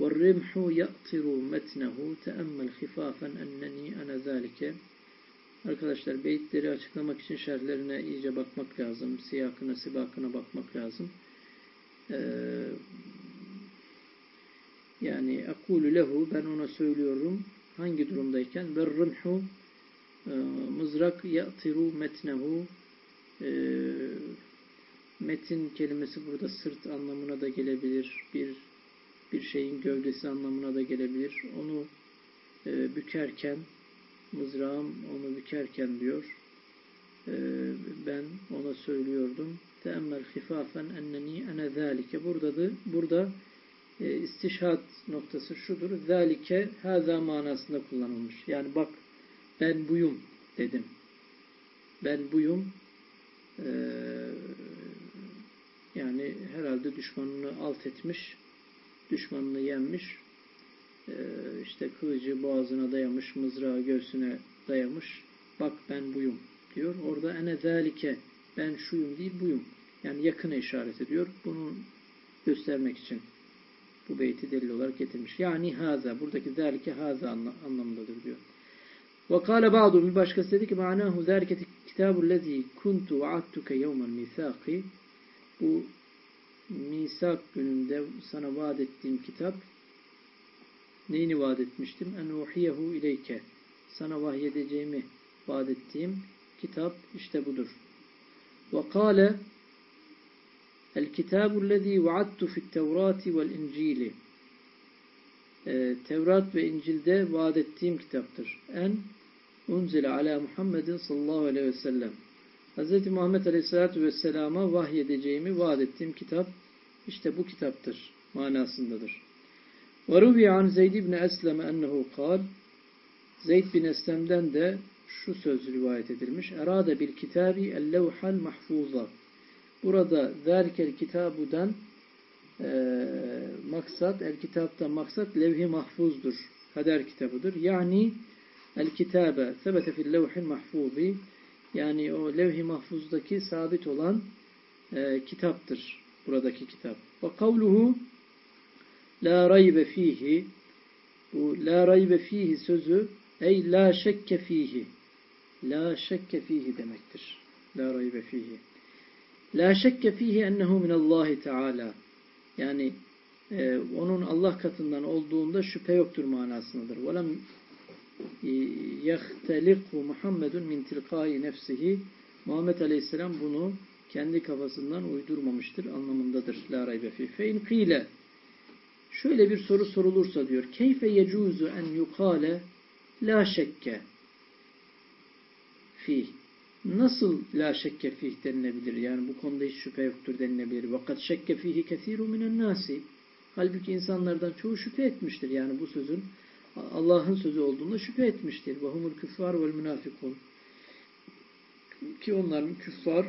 وَالرِّمْحُ يَقْتِرُ مَتْنَهُ تَأَمَّلْ خِفَافًا اَنَّنِي اَنَا ذَٰلِكَ Arkadaşlar beyitleri açıklamak için şerhlerine iyice bakmak lazım. Siyakına, sibakına bakmak lazım. Ee, yani ekûlü lehu ben ona söylüyorum hangi durumdayken ve rımhu e, mızrak ya'tiru metnehu e, metin kelimesi burada sırt anlamına da gelebilir. Bir bir şeyin gövdesi anlamına da gelebilir. Onu e, bükerken mızrağım onu bükerken diyor e, ben ona söylüyordum. Teemmel hifafen enneni ene zâlike. Burada da, burada e, istişhad noktası şudur. Zâlike hâzâ manasında kullanılmış. Yani bak ben buyum dedim. Ben buyum e, yani herhalde düşmanını alt etmiş, düşmanını yenmiş, ee, işte kılıcı boğazına dayamış, mızrağı göğsüne dayamış. Bak ben buyum diyor. Orada ene zâlike ben şuyum değil buyum. Yani yakına işaret ediyor. Bunu göstermek için bu beyti delil olarak getirmiş. Yani haza. Buradaki zâlike haza anlamındadır diyor. Ve kâle bir başkası dedi ki manahu zâlike kitabul lezî kuntu va'attuke yevmen mîsâki bu misak gününde sana vaat ettiğim kitap neyini vaat etmiştim? En uhiyehu ileyke sana vahyedeceğimi vaat ettiğim kitap işte budur. Ve kâle el kitabu lezî vaadtu fit tevrati vel incili e, Tevrat ve İncil'de vaat ettiğim kitaptır. En unzile ala Muhammedin sallallahu aleyhi ve sellem. Hz. Muhammed aleyhissalatü vesselama vahyedeceğimi vaat ettiğim kitap işte bu kitaptır manasındadır. وَرُوِيَ عَنْ زَيْدِ بْنِ أَسْلَمَ أَنَّهُ قال Zeyd bin Eslem'den de şu söz rivayet edilmiş. Erade bil kitabi el-levhal mahfuza. Burada zâlikel kitabudan e, maksat, el kitapta maksat levh-i mahfuzdur. Kader kitabıdır. Yani el kitabe sebete fil levhil mahfuzi yani o levh-i mahfuzdaki sabit olan e, kitaptır. Buradaki kitap. Ve kavluhu la raybe fihi bu la raybe fihi sözü ey la şekke fihi la şekke fihi demektir. La raybe fihi. La şekke fihi ennehu minallahi teala. Yani e, onun Allah katından olduğunda şüphe yoktur manasındadır. Velem yehteliku Muhammedun min tilkai nefsihi Muhammed Aleyhisselam bunu kendi kafasından uydurmamıştır anlamındadır. La raybe fi fein kile Şöyle bir soru sorulursa diyor. Keyfe yecuzu en yukale la şekke fi. Nasıl la şekke fih denilebilir? Yani bu konuda hiç şüphe yoktur denilebilir. Vakat şekke fihi kethiru minen nasi. Halbuki insanlardan çoğu şüphe etmiştir. Yani bu sözün Allah'ın sözü olduğunda şüphe etmiştir. Vahumul küffar vel münafikun. Ki onların küffar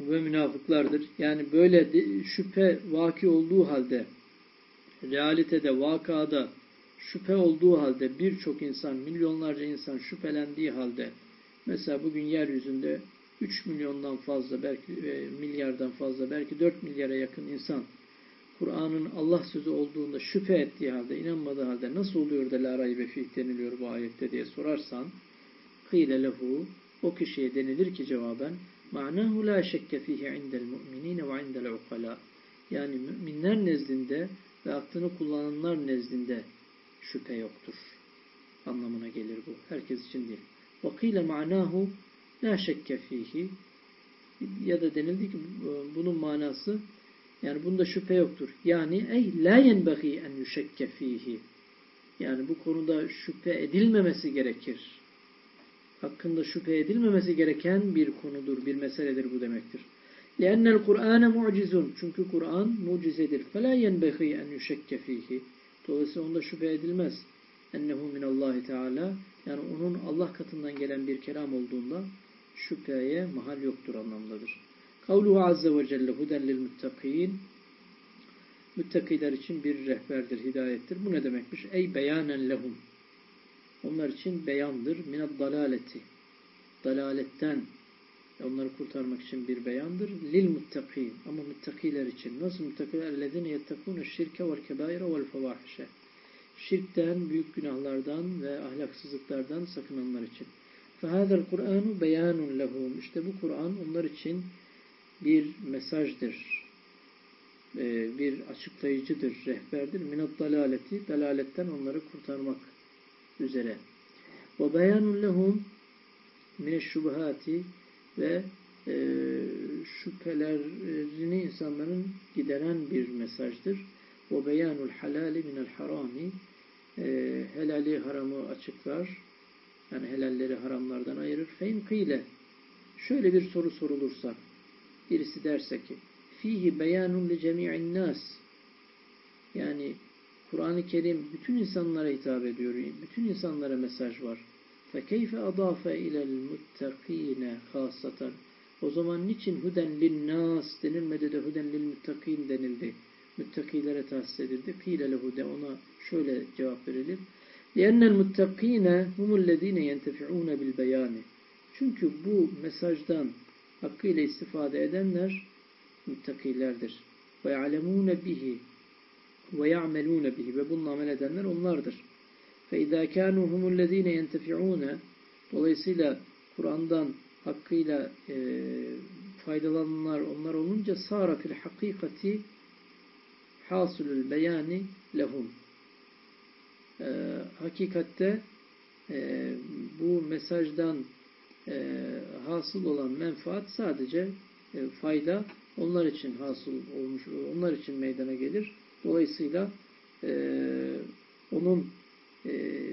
ve münafıklardır. Yani böyle şüphe vaki olduğu halde realitede, vakada şüphe olduğu halde birçok insan, milyonlarca insan şüphelendiği halde mesela bugün yeryüzünde 3 milyondan fazla, belki e, milyardan fazla, belki 4 milyara yakın insan Kur'an'ın Allah sözü olduğunda şüphe ettiği halde, inanmadığı halde nasıl oluyor da la raybe fih deniliyor bu ayette diye sorarsan, kıyle lehu, o kişiye denilir ki cevaben, ma'nahu la şekke fihi indel mu'minine ve indel ukala. Yani müminler nezdinde ve aklını kullananlar nezdinde şüphe yoktur. Anlamına gelir bu. Herkes için değil. Ve kıyle ma'nahu la şekke fihi ya da denildi ki bunun manası yani bunda şüphe yoktur. Yani ey la yenbeği en yüşekke fihi. Yani bu konuda şüphe edilmemesi gerekir. Hakkında şüphe edilmemesi gereken bir konudur, bir meseledir bu demektir. لأن القرآن mucizun. Çünkü Kur'an mucizedir. فَلَا يَنْبَغِي اَنْ يُشَكَّ ف۪يهِ Dolayısıyla onda şüphe edilmez. اَنَّهُ مِنَ اللّٰهِ Teala Yani onun Allah katından gelen bir kelam olduğunda şüpheye mahal yoktur anlamdadır. Kavluhu azze ve celle huden lil muttakin Müttakiler için bir rehberdir, hidayettir. Bu ne demekmiş? Ey beyanen lehum. Onlar için beyandır. Minad dalaleti. Dalaletten onları kurtarmak için bir beyandır. Lil muttakin. Ama muttakiler için. Nasıl muttakiler? Ellezine yettekûne şirke vel kebaire vel fevahişe. Şirkten, büyük günahlardan ve ahlaksızlıklardan sakınanlar için. فَهَذَا الْقُرْآنُ beyanun lehum. İşte bu Kur'an onlar için bir mesajdır, e, bir açıklayıcıdır, rehberdir. Minat dalaleti, dalaletten onları kurtarmak üzere. Ve beyanun lehum mineşşubahati ve e, şüphelerini insanların gideren bir mesajdır. Ve beyanul halali minel harami e, helali haramı açıklar. Yani helalleri haramlardan ayırır. Fein kıyle şöyle bir soru sorulursa birisi derse ki fihi beyanun li cemi'in nas yani Kur'an-ı Kerim bütün insanlara hitap ediyor. Bütün insanlara mesaj var. فَكَيْفَ أَضَافَ اِلَى الْمُتَّقِينَ خاصة O zaman niçin huden linnas denilmedi de huden lil muttakin denildi? Müttakilere tahsis edildi. Kîle lehu de ona şöyle cevap verilir. لِأَنَّ الْمُتَّقِينَ هُمُ الَّذ۪ينَ يَنْتَفِعُونَ بِالْبَيَانِ Çünkü bu mesajdan hakkıyla istifade edenler müttakilerdir. Ve ya'lemûne bihi ve ya'melûne bihi ve bununla amel edenler onlardır. Fe izâ kânû humullezîne yentefi'ûne Dolayısıyla Kur'an'dan hakkıyla e, faydalananlar onlar olunca sâra fil hakikati hasülül beyani lehum. E, hakikatte e, bu mesajdan e, hasıl olan menfaat sadece e, fayda onlar için hasıl olmuş onlar için meydana gelir. Dolayısıyla e, onun e,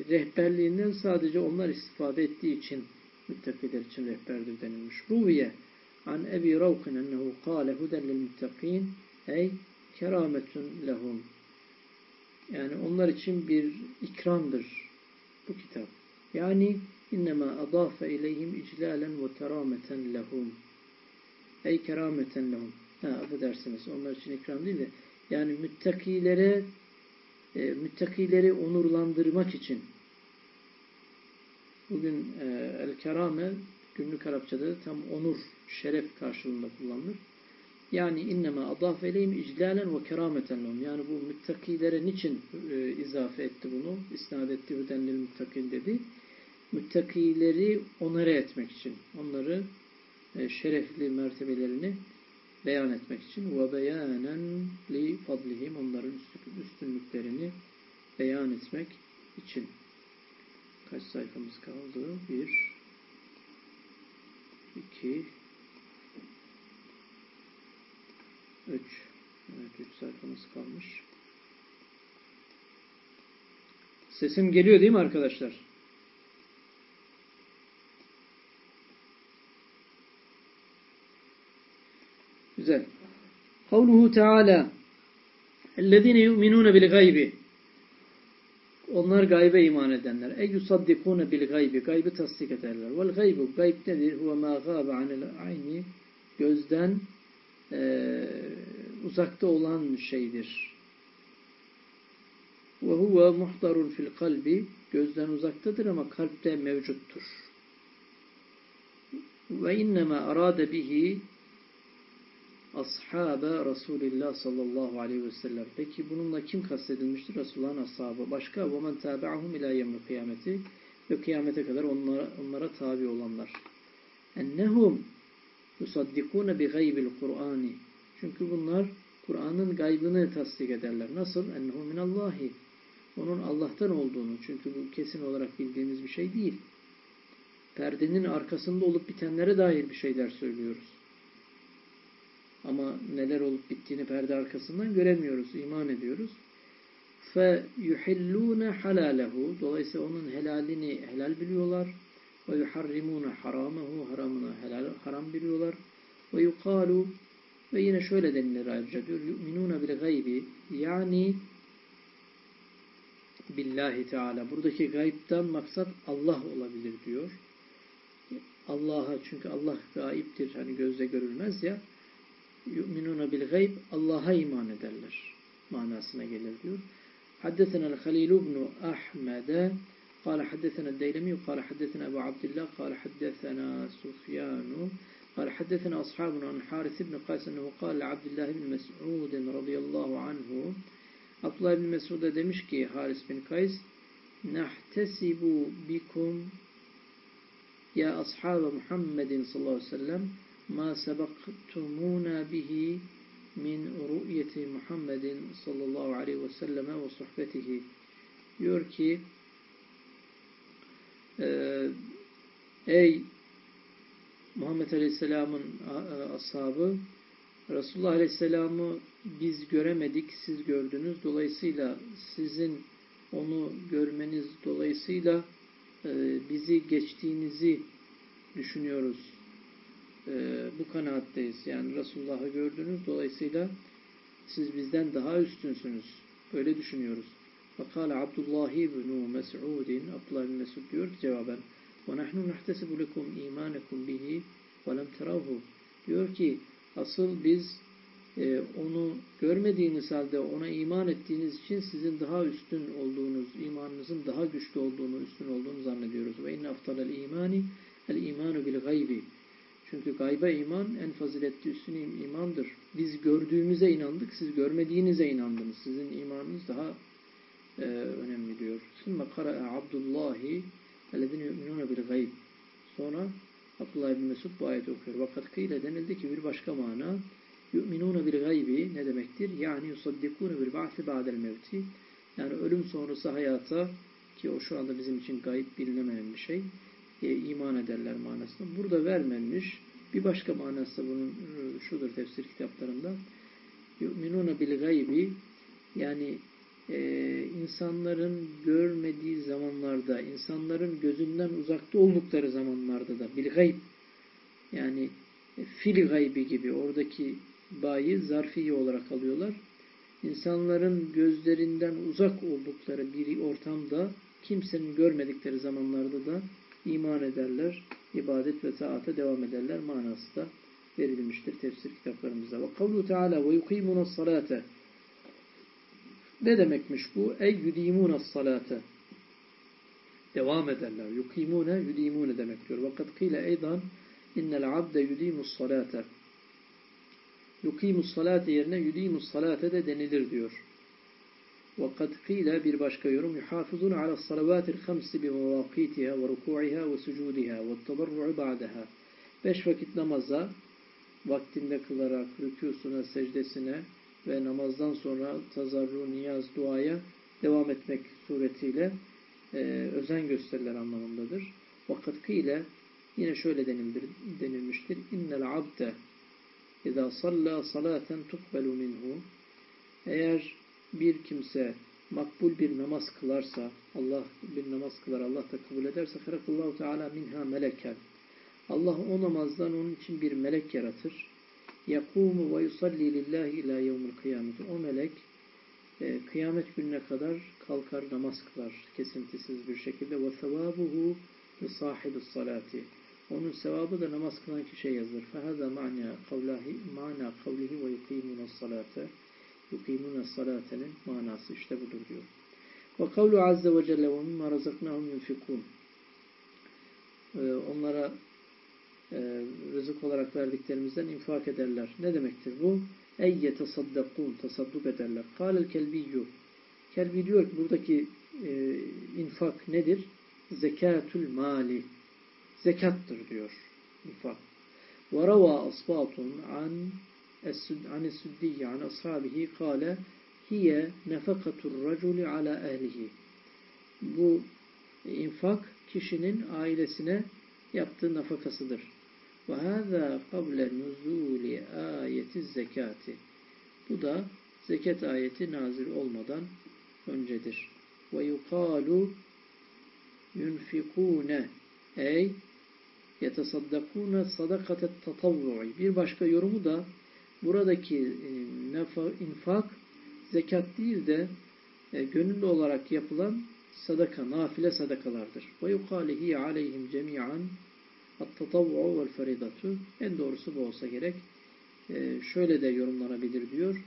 rehberliğinden sadece onlar istifade ettiği için müttakiler için rehberdir denilmiş. Ruviye an Ebi Ravkin ennehu kâle huden lil muttakin ey kerametun lehum yani onlar için bir ikramdır bu kitap. Yani innema adafe ileyhim iclalen ve kerameten lehum. Ey kerameten lehum. Ha, affedersiniz. Onlar için ikram değil de yani müttakilere e, müttakileri onurlandırmak için bugün e, el-kerame günlük Arapçada tam onur, şeref karşılığında kullanılır. Yani innema adaf eleyhim iclalen ve kerameten lehum. Yani bu müttakilere niçin e, izafe etti bunu? İsnad etti hüdenlil müttakin dedi. Müttakileri onere etmek için. Onları e, şerefli mertebelerini beyan etmek için ve beyanen li fadlihim onların üstünlüklerini beyan etmek için. Kaç sayfamız kaldı? Bir, iki, üç. Evet, üç sayfamız kalmış. Sesim geliyor değil mi arkadaşlar? Güzel. Kavluhu Teala اَلَّذ۪ينَ يُؤْمِنُونَ بِالْغَيْبِ Onlar gaybe iman edenler. اَيْ يُصَدِّقُونَ بِالْغَيْبِ Gaybı tasdik ederler. وَالْغَيْبُ Gayb nedir? هُوَ مَا غَابَ عَنِ الْعَيْنِ Gözden e, uzakta olan şeydir. وَهُوَ مُحْضَرٌ fil kalbi Gözden uzaktadır ama kalpte mevcuttur. Ve innema arade bihi ashabe Resulillah sallallahu aleyhi ve sellem. Peki bununla kim kastedilmiştir? Resulullah'ın ashabı. Başka وَمَنْ تَابَعَهُمْ اِلٰى يَمْنِ kıyameti ve kıyamete kadar onlara, onlara tabi olanlar. اَنَّهُمْ يُصَدِّقُونَ بِغَيْبِ الْقُرْآنِ Çünkü bunlar Kur'an'ın gaybını tasdik ederler. Nasıl? اَنَّهُ مِنَ اللّٰهِ Onun Allah'tan olduğunu. Çünkü bu kesin olarak bildiğimiz bir şey değil. Perdenin arkasında olup bitenlere dair bir şeyler söylüyoruz. Ama neler olup bittiğini perde arkasından göremiyoruz, iman ediyoruz. فَيُحِلُّونَ حَلَالَهُ Dolayısıyla onun helalini helal biliyorlar. وَيُحَرِّمُونَ حَرَامَهُ Haramını helal, haram biliyorlar. وَيُقَالُ Ve yine şöyle denilir ayrıca diyor. يُؤْمِنُونَ بِالْغَيْبِ Yani billahi Teala. Buradaki gaybden maksat Allah olabilir diyor. Allah'a çünkü Allah gaiptir. Hani gözle görülmez ya yu'minuna bil gayb Allah'a iman ederler. Manasına gelir diyor. Haddesena Halil ibn Ahmed قال حدثنا الديلمي وقال حدثنا أبو عبد الله قال حدثنا سفيان. قال حدثنا أصحابنا عن حارث بن قيس أنه قال لعبد الله بن مسعود رضي الله عنه. عبد الله بن مسعود دمشقي حارث بن قيس نحتسب بكم يا أصحاب محمد صلى الله عليه وسلم ma sebaktumuna bihi min ru'yeti Muhammedin sallallahu aleyhi ve selleme ve sohbetihi diyor ki e, ey Muhammed Aleyhisselam'ın ashabı Resulullah Aleyhisselam'ı biz göremedik, siz gördünüz. Dolayısıyla sizin onu görmeniz dolayısıyla e, bizi geçtiğinizi düşünüyoruz e, bu kanaatteyiz. Yani Resulullah'ı gördünüz. Dolayısıyla siz bizden daha üstünsünüz. Öyle düşünüyoruz. Fakale Abdullah ibn Mes'udin Abdullah ibn Mesud diyor ki cevaben وَنَحْنُ نَحْتَسِبُ لَكُمْ اِيمَانَكُمْ بِهِ وَلَمْ تَرَوْهُ Diyor ki asıl biz e, onu görmediğiniz halde ona iman ettiğiniz için sizin daha üstün olduğunuz, imanınızın daha güçlü olduğunu, üstün olduğunu zannediyoruz. Ve inne aftalel imani el imanu bil gaybi. Çünkü gayba iman en faziletli üstün imandır. Biz gördüğümüze inandık, siz görmediğinize inandınız. Sizin imanınız daha e, önemli diyor. Sümme kara'a Abdullahi ellezine yu'minune bil gayb. Sonra Abdullah ibn Mesud bu ayeti okuyor. Vakat kıyle denildi ki bir başka mana yu'minune bil gaybi ne demektir? Yani yusaddikune bil ba'si ba'del mevti. Yani ölüm sonrası hayata ki o şu anda bizim için gayb bilinemeyen bir şey e, iman ederler manasında. Burada vermemiş. Bir başka manası bunun e, şudur tefsir kitaplarında. Yu'minuna bil gaybi yani e, insanların görmediği zamanlarda, insanların gözünden uzakta oldukları zamanlarda da bil gayb yani e, fil gaybi gibi oradaki bayi zarfiye olarak alıyorlar. İnsanların gözlerinden uzak oldukları bir ortamda kimsenin görmedikleri zamanlarda da iman ederler, ibadet ve taata devam ederler manası da verilmiştir tefsir kitaplarımızda. Ve kavlu teala ve yukimunas salate ne demekmiş bu? Ey yudimunas salate devam ederler. Yukimune yudimune demek diyor. Vakat kıyle eydan innel abde yudimus salate yukimus salate yerine yudimus salate de denilir diyor. وقد قيل bir başka yorum yuhafizun ala salavatil hamsi bi mevakitiha ve ruku'iha ve sucudiha ve tadarru'u ba'daha. Beş vakit namaza vaktinde kılarak rükûsuna, secdesine ve namazdan sonra tazarru, niyaz, duaya devam etmek suretiyle e, özen gösteriler anlamındadır. Vakat ile yine şöyle denildir, denilmiştir. İnnel abde اِذَا صَلَّى صَلَاةً تُقْبَلُ minhu Eğer bir kimse makbul bir namaz kılarsa, Allah bir namaz kılar, Allah da kabul ederse harakallahu teala minha meleken. Allah o namazdan onun için bir melek yaratır. Yakumu ve yusalli lillahi ila yevmil. O melek e, kıyamet gününe kadar kalkar namaz kılar kesintisiz bir şekilde. Ve sevabuhu li sahibis salati. Onun sevabı da namaz kılan kişiye yazılır. Fehaza ma'na kavlihi ve yuqimuna salate. Yuqimuna salatenin manası işte budur diyor. Ve kavlu azze ve celle ve mimma razaknahum yunfikun. Ee, onlara e, rızık olarak verdiklerimizden infak ederler. Ne demektir bu? Ey yetesaddakun, tasadduk ederler. Kâlel kelbiyyü. Kelbi diyor ki buradaki e, infak nedir? Zekatül mali. Zekattır diyor. İnfak. Ve rava asbatun an süddiyi an ashabihi kâle hiye nefekatur raculi ala ehlihi. Bu infak kişinin ailesine yaptığı nafakasıdır. Ve hâzâ kable nuzûli âyeti zekati. Bu da zekat ayeti nazil olmadan öncedir. Ve yukalu yunfikûne ey yetesaddakûne sadakatet tatavvu'i. Bir başka yorumu da buradaki e, infak zekat değil de e, gönüllü olarak yapılan sadaka, nafile sadakalardır. Ve yukalihi aleyhim cemi'an at-tatavvu vel feridatu en doğrusu bu olsa gerek. E, şöyle de yorumlanabilir diyor.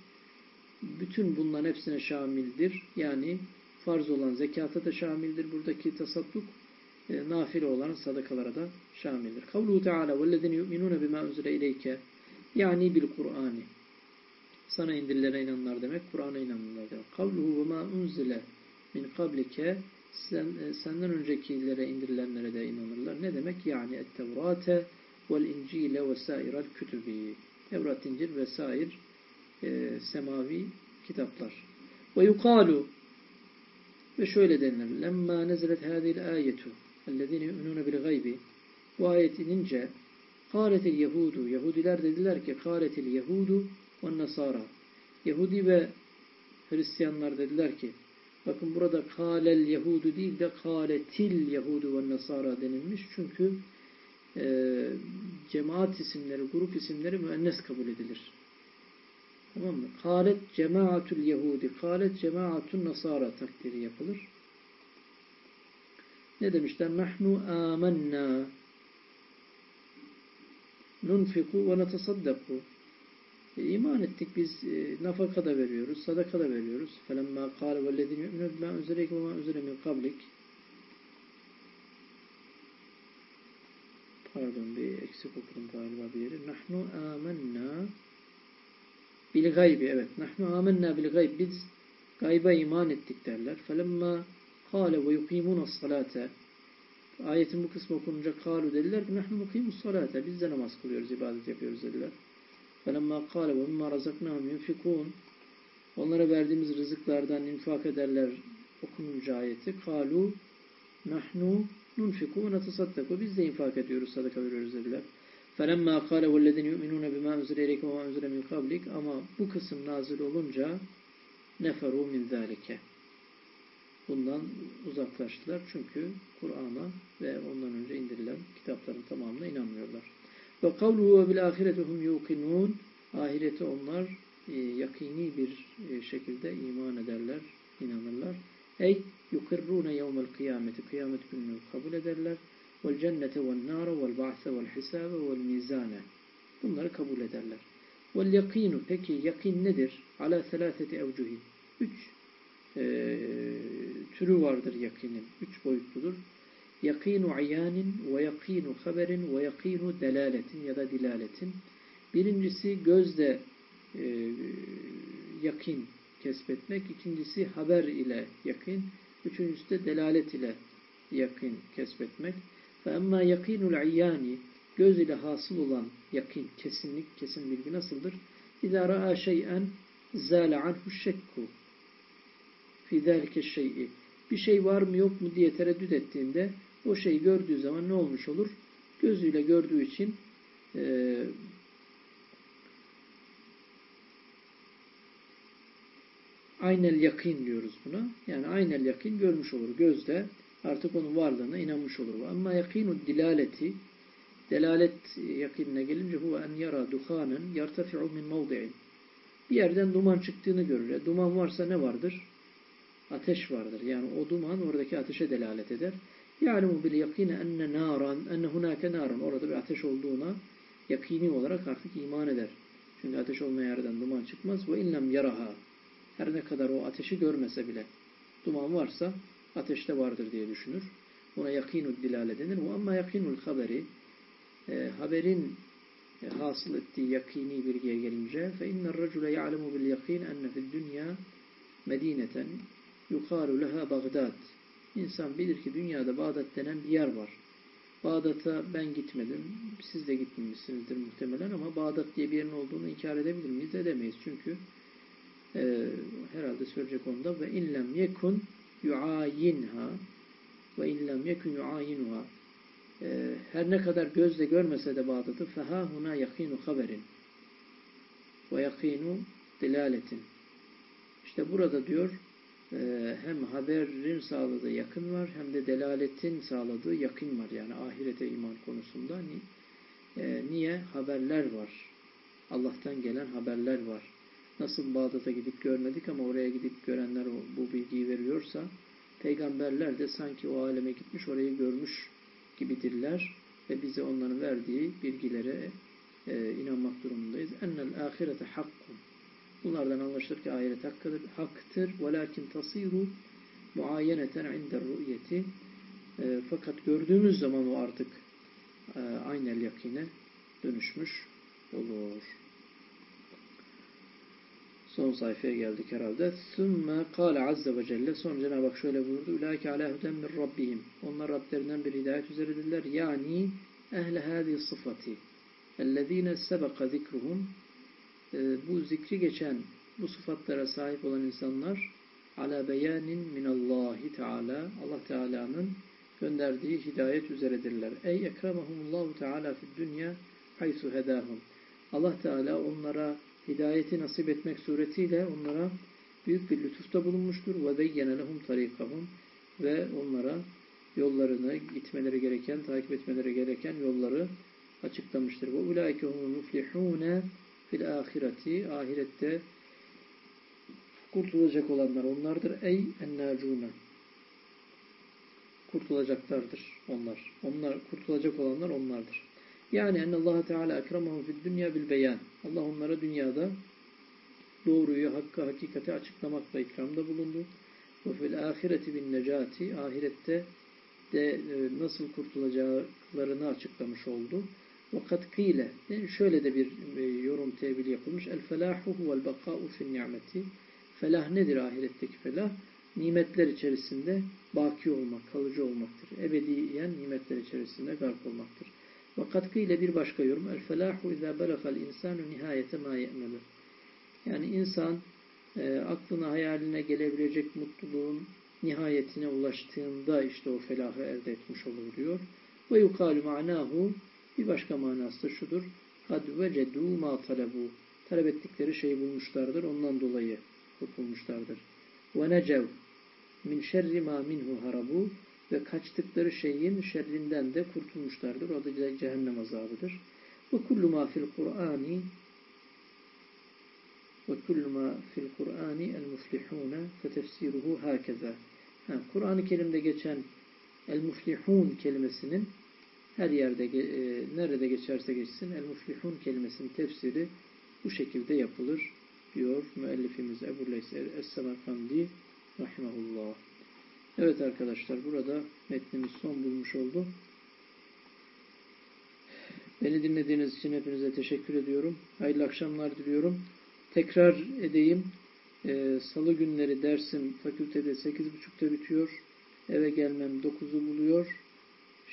Bütün bunların hepsine şamildir. Yani farz olan zekata da şamildir buradaki tasadduk. Nafile olan sadakalara da şamildir. Kavluhu Teala vellezine yu'minune bima unzile ileyke yani bil Kur'an'ı. Sana indirilere inanlar demek, Kur'an'a inanırlar demek. Kavluhu ve ma unzile min kablike sen, e, senden öncekilere indirilenlere de inanırlar. Ne demek? Yani ettevrate vel incile ve sairal kütübi. Tevrat, İncil ve sair e, semavi kitaplar. Ve ve şöyle denilir. Lemma nezilet hadil ayetu ellezine bil gaybi bu ayet inince Kâletil Yehudu. Yahudiler dediler ki Kâletil Yehudu ve Nasara. Yahudi ve Hristiyanlar dediler ki bakın burada Kâlel Yehudu değil de Kâletil Yehudu ve Nasara denilmiş. Çünkü e, cemaat isimleri, grup isimleri müennes kabul edilir. Tamam mı? Kâlet cemaatül Yahudi, kâlet cemaatün Nasara takdiri yapılır. Ne demişler? Nahnu amennâ nunfiku ve netesaddaku e, iman ettik biz e, nafaka da veriyoruz, sadaka da veriyoruz. Felemma kâle vellezîn yu'minû bimâ üzereyke ve mâ üzere min kablik. Pardon bir eksik okudum galiba bir yeri. Nahnu âmennâ bil gaybi. Evet. Nahnu âmennâ bil gayb. Biz gayba iman ettik derler. Felemma kâle ve yukîmûnâ salâte. Ayetin bu kısmı okununca kalu dediler ki nahnu mukimus salate biz de namaz kılıyoruz, ibadet yapıyoruz dediler. Felemma kale ve mimma razaknahum yunfikun Onlara verdiğimiz rızıklardan infak ederler okununca ayeti. Kalu nahnu nunfiku ve biz de infak ediyoruz, sadaka veriyoruz dediler. Felemma kale vellezine yu'minune bima unzile ileyke ve ma unzile min kablik ama bu kısım nazil olunca neferu min zalike. Bundan uzaklaştılar çünkü Kur'an'a ve ondan önce indirilen kitapların tamamına inanmıyorlar. Ve kavluhu ve bil ahiretuhum yuqinun ahirete onlar e, yakini bir e, şekilde iman ederler, inanırlar. Ey yukirrune yevmel kıyameti kıyamet gününü kabul ederler. Vel cennete vel nara vel ba'se vel hisabe vel mizane. Bunları kabul ederler. Vel yakinu peki yakin nedir? Ala selaseti evcuhin. Üç e, türü vardır yakinin. Üç boyutludur. Yakinu ayanin ve yakinu haberin ve yakinu delaletin ya da dilaletin. Birincisi gözde e, yakin kesbetmek. ikincisi haber ile yakin. Üçüncüsü de delalet ile yakin kesbetmek. Emma yakinul ayyani göz ile hasıl olan yakin, kesinlik, kesin bilgi nasıldır? İzâ ra'a şey'en zâle anhu şekku fî zâlike şey'i. Bir şey var mı yok mu diye tereddüt ettiğinde o şeyi gördüğü zaman ne olmuş olur? Gözüyle gördüğü için e, aynel yakin diyoruz buna. Yani aynel yakin görmüş olur. Gözde artık onun varlığına inanmış olur. Ama yakinu dilaleti delalet yakinine gelince huve en yara duhanen yartafi'u min mevdi'in. Bir yerden duman çıktığını görür. E, duman varsa ne vardır? ateş vardır. Yani o duman oradaki ateşe delalet eder. Ya'lemu bil yakine enne naran, enne hunake naran. Orada bir ateş olduğuna yakini olarak artık iman eder. Çünkü ateş olmayan yerden duman çıkmaz. Ve illem yaraha. Her ne kadar o ateşi görmese bile duman varsa ateşte vardır diye düşünür. Buna yakinu dilale denir. Ve amma yakinul haberi e, haberin e, hasıl ettiği yakini bilgiye gelince fe inner racule ya'lemu bil yakin enne fid dünya medineten yukalu leha Bagdad. İnsan bilir ki dünyada Bağdat denen bir yer var. Bağdat'a ben gitmedim. Siz de gitmemişsinizdir muhtemelen ama Bağdat diye bir yerin olduğunu inkar edebilir miyiz? Edemeyiz. Çünkü e, herhalde söyleyecek onda ve inlem yekun yuayinha ve inlem yekun yuayinuha e, her ne kadar gözle görmese de Bağdat'ı feha huna yakinu haberin ve yakinu dilaletin işte burada diyor hem haberin sağladığı yakın var hem de delaletin sağladığı yakın var. Yani ahirete iman konusunda e, niye? Haberler var. Allah'tan gelen haberler var. Nasıl Bağdat'a gidip görmedik ama oraya gidip görenler bu bilgiyi veriyorsa peygamberler de sanki o aleme gitmiş orayı görmüş gibidirler ve bize onların verdiği bilgilere e, inanmak durumundayız. Ennel ahirete hakkun. Bunlardan anlaşılır ki ahiret hakkıdır. haktır. وَلَاكِنْ تَصِيرُ muayyeneten inder rü'yeti e, fakat gördüğümüz zaman o artık e, aynel yakine dönüşmüş olur. Son sayfaya geldik herhalde. ثُمَّ قَالَ عَزَّ وَجَلَّ Sonra Cenab-ı Hak şöyle buyurdu. اُلَٰيكَ عَلَى هُدًا مِنْ رَبِّهِمْ Onlar Rablerinden bir hidayet üzeredirler. Yani ehle hâzi sıfati اَلَّذ۪ينَ سَبَقَ ذِكْرُهُمْ bu zikri geçen bu sıfatlara sahip olan insanlar ala beyanin minallahi teala Allah Teala'nın gönderdiği hidayet üzeredirler. Ey ekremahumullahu teala fid dünya haysu hedahum. Allah Teala onlara hidayeti nasip etmek suretiyle onlara büyük bir lütufta bulunmuştur. Ve beyyene lehum tarikahum ve onlara yollarını gitmeleri gereken, takip etmeleri gereken yolları açıklamıştır. Ve ulaike humul muflihune fil ahireti ahirette kurtulacak olanlar onlardır. Ey ennâcûne kurtulacaklardır onlar. Onlar kurtulacak olanlar onlardır. Yani Allah Teala ekremahum fid dünya bil beyan. Allah onlara dünyada doğruyu, hakkı, hakikati açıklamakla ikramda bulundu. Ve fil ahireti bin necati ahirette de e, nasıl kurtulacaklarını açıklamış oldu. Vakat kıyle şöyle de bir e, yorum tevil yapılmış. El felahu huvel baka'u fin ni'meti. Felah nedir ahiretteki felah? Nimetler içerisinde baki olmak, kalıcı olmaktır. Ebediyen nimetler içerisinde garp olmaktır. Vakat ile bir başka yorum. El felahu izâ belakal insanu nihayete ma ye'melu. Yani insan e, aklına hayaline gelebilecek mutluluğun nihayetine ulaştığında işte o felahı elde etmiş olur diyor. Ve yukalu ma'nahu bir başka manası da şudur. Kad vecedû ma talebu. Talep ettikleri şeyi bulmuşlardır. Ondan dolayı kurtulmuşlardır. Necev min şerri ma minhu harabu ve kaçtıkları şeyin şerrinden de kurtulmuşlardır. O da cehennem azabıdır. Fil Kur'ani ve kullu ma fil Kur'ani el muflihune fe tefsiruhu hakeza. Kur'an-ı Kerim'de geçen el muflihun kelimesinin her yerde e, nerede geçerse geçsin el muflihun kelimesinin tefsiri bu şekilde yapılır diyor müellifimiz Ebu Leys Es-Semerkandi rahimahullah. Evet arkadaşlar burada metnimiz son bulmuş oldu. Beni dinlediğiniz için hepinize teşekkür ediyorum. Hayırlı akşamlar diliyorum. Tekrar edeyim. Ee, Salı günleri dersim fakültede 8.30'da bitiyor. Eve gelmem 9'u buluyor.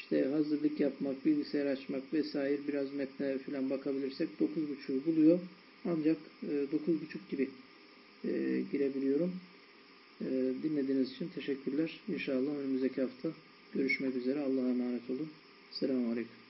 İşte hazırlık yapmak, bilgisayar açmak vesaire biraz metne falan bakabilirsek 9.30'u buluyor. Ancak e, 9.30 gibi e, girebiliyorum. E, dinlediğiniz için teşekkürler. İnşallah önümüzdeki hafta görüşmek üzere. Allah'a emanet olun. Selamun Aleyküm.